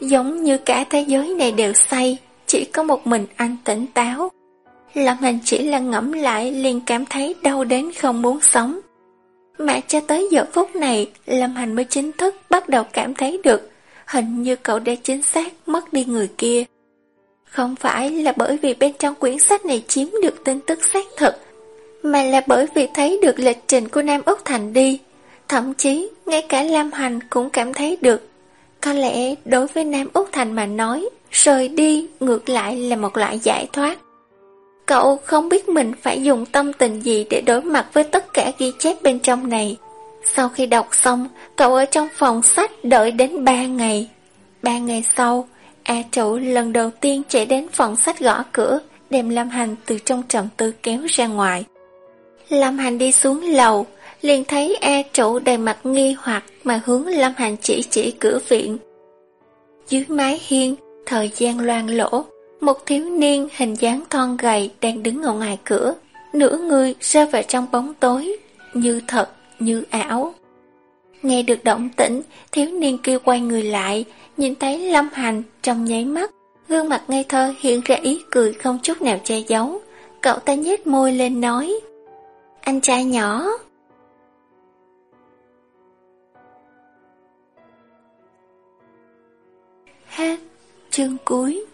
Giống như cả thế giới này đều say, chỉ có một mình anh tỉnh táo. Lâm Hành chỉ là ngẫm lại liền cảm thấy đau đến không muốn sống. Mà cho tới giờ phút này, Lâm Hành mới chính thức bắt đầu cảm thấy được, hình như cậu đã chính xác mất đi người kia. Không phải là bởi vì bên trong quyển sách này chiếm được tin tức xác thực, mà là bởi vì thấy được lịch trình của Nam Úc Thành đi. Thậm chí, ngay cả Lam Hành cũng cảm thấy được. Có lẽ đối với Nam Úc Thành mà nói, rời đi ngược lại là một loại giải thoát. Cậu không biết mình phải dùng tâm tình gì để đối mặt với tất cả ghi chép bên trong này. Sau khi đọc xong, cậu ở trong phòng sách đợi đến 3 ngày. 3 ngày sau, A Trụ lần đầu tiên chạy đến phòng sách gõ cửa, đem Lâm Hành từ trong trầm tư kéo ra ngoài. Lâm Hành đi xuống lầu, liền thấy A Trụ đầy mặt nghi hoặc mà hướng Lâm Hành chỉ chỉ cửa viện. Dưới mái hiên, thời gian loan lỗ, một thiếu niên hình dáng thon gầy đang đứng ở ngoài cửa, nửa người rơi vào trong bóng tối, như thật, như ảo. Nghe được động tĩnh, thiếu niên kia quay người lại, nhìn thấy Lâm Hành trong nháy mắt, gương mặt ngây thơ hiện ra ý cười không chút nào che giấu. Cậu ta nhếch môi lên nói, anh trai nhỏ. Hết chương cuối.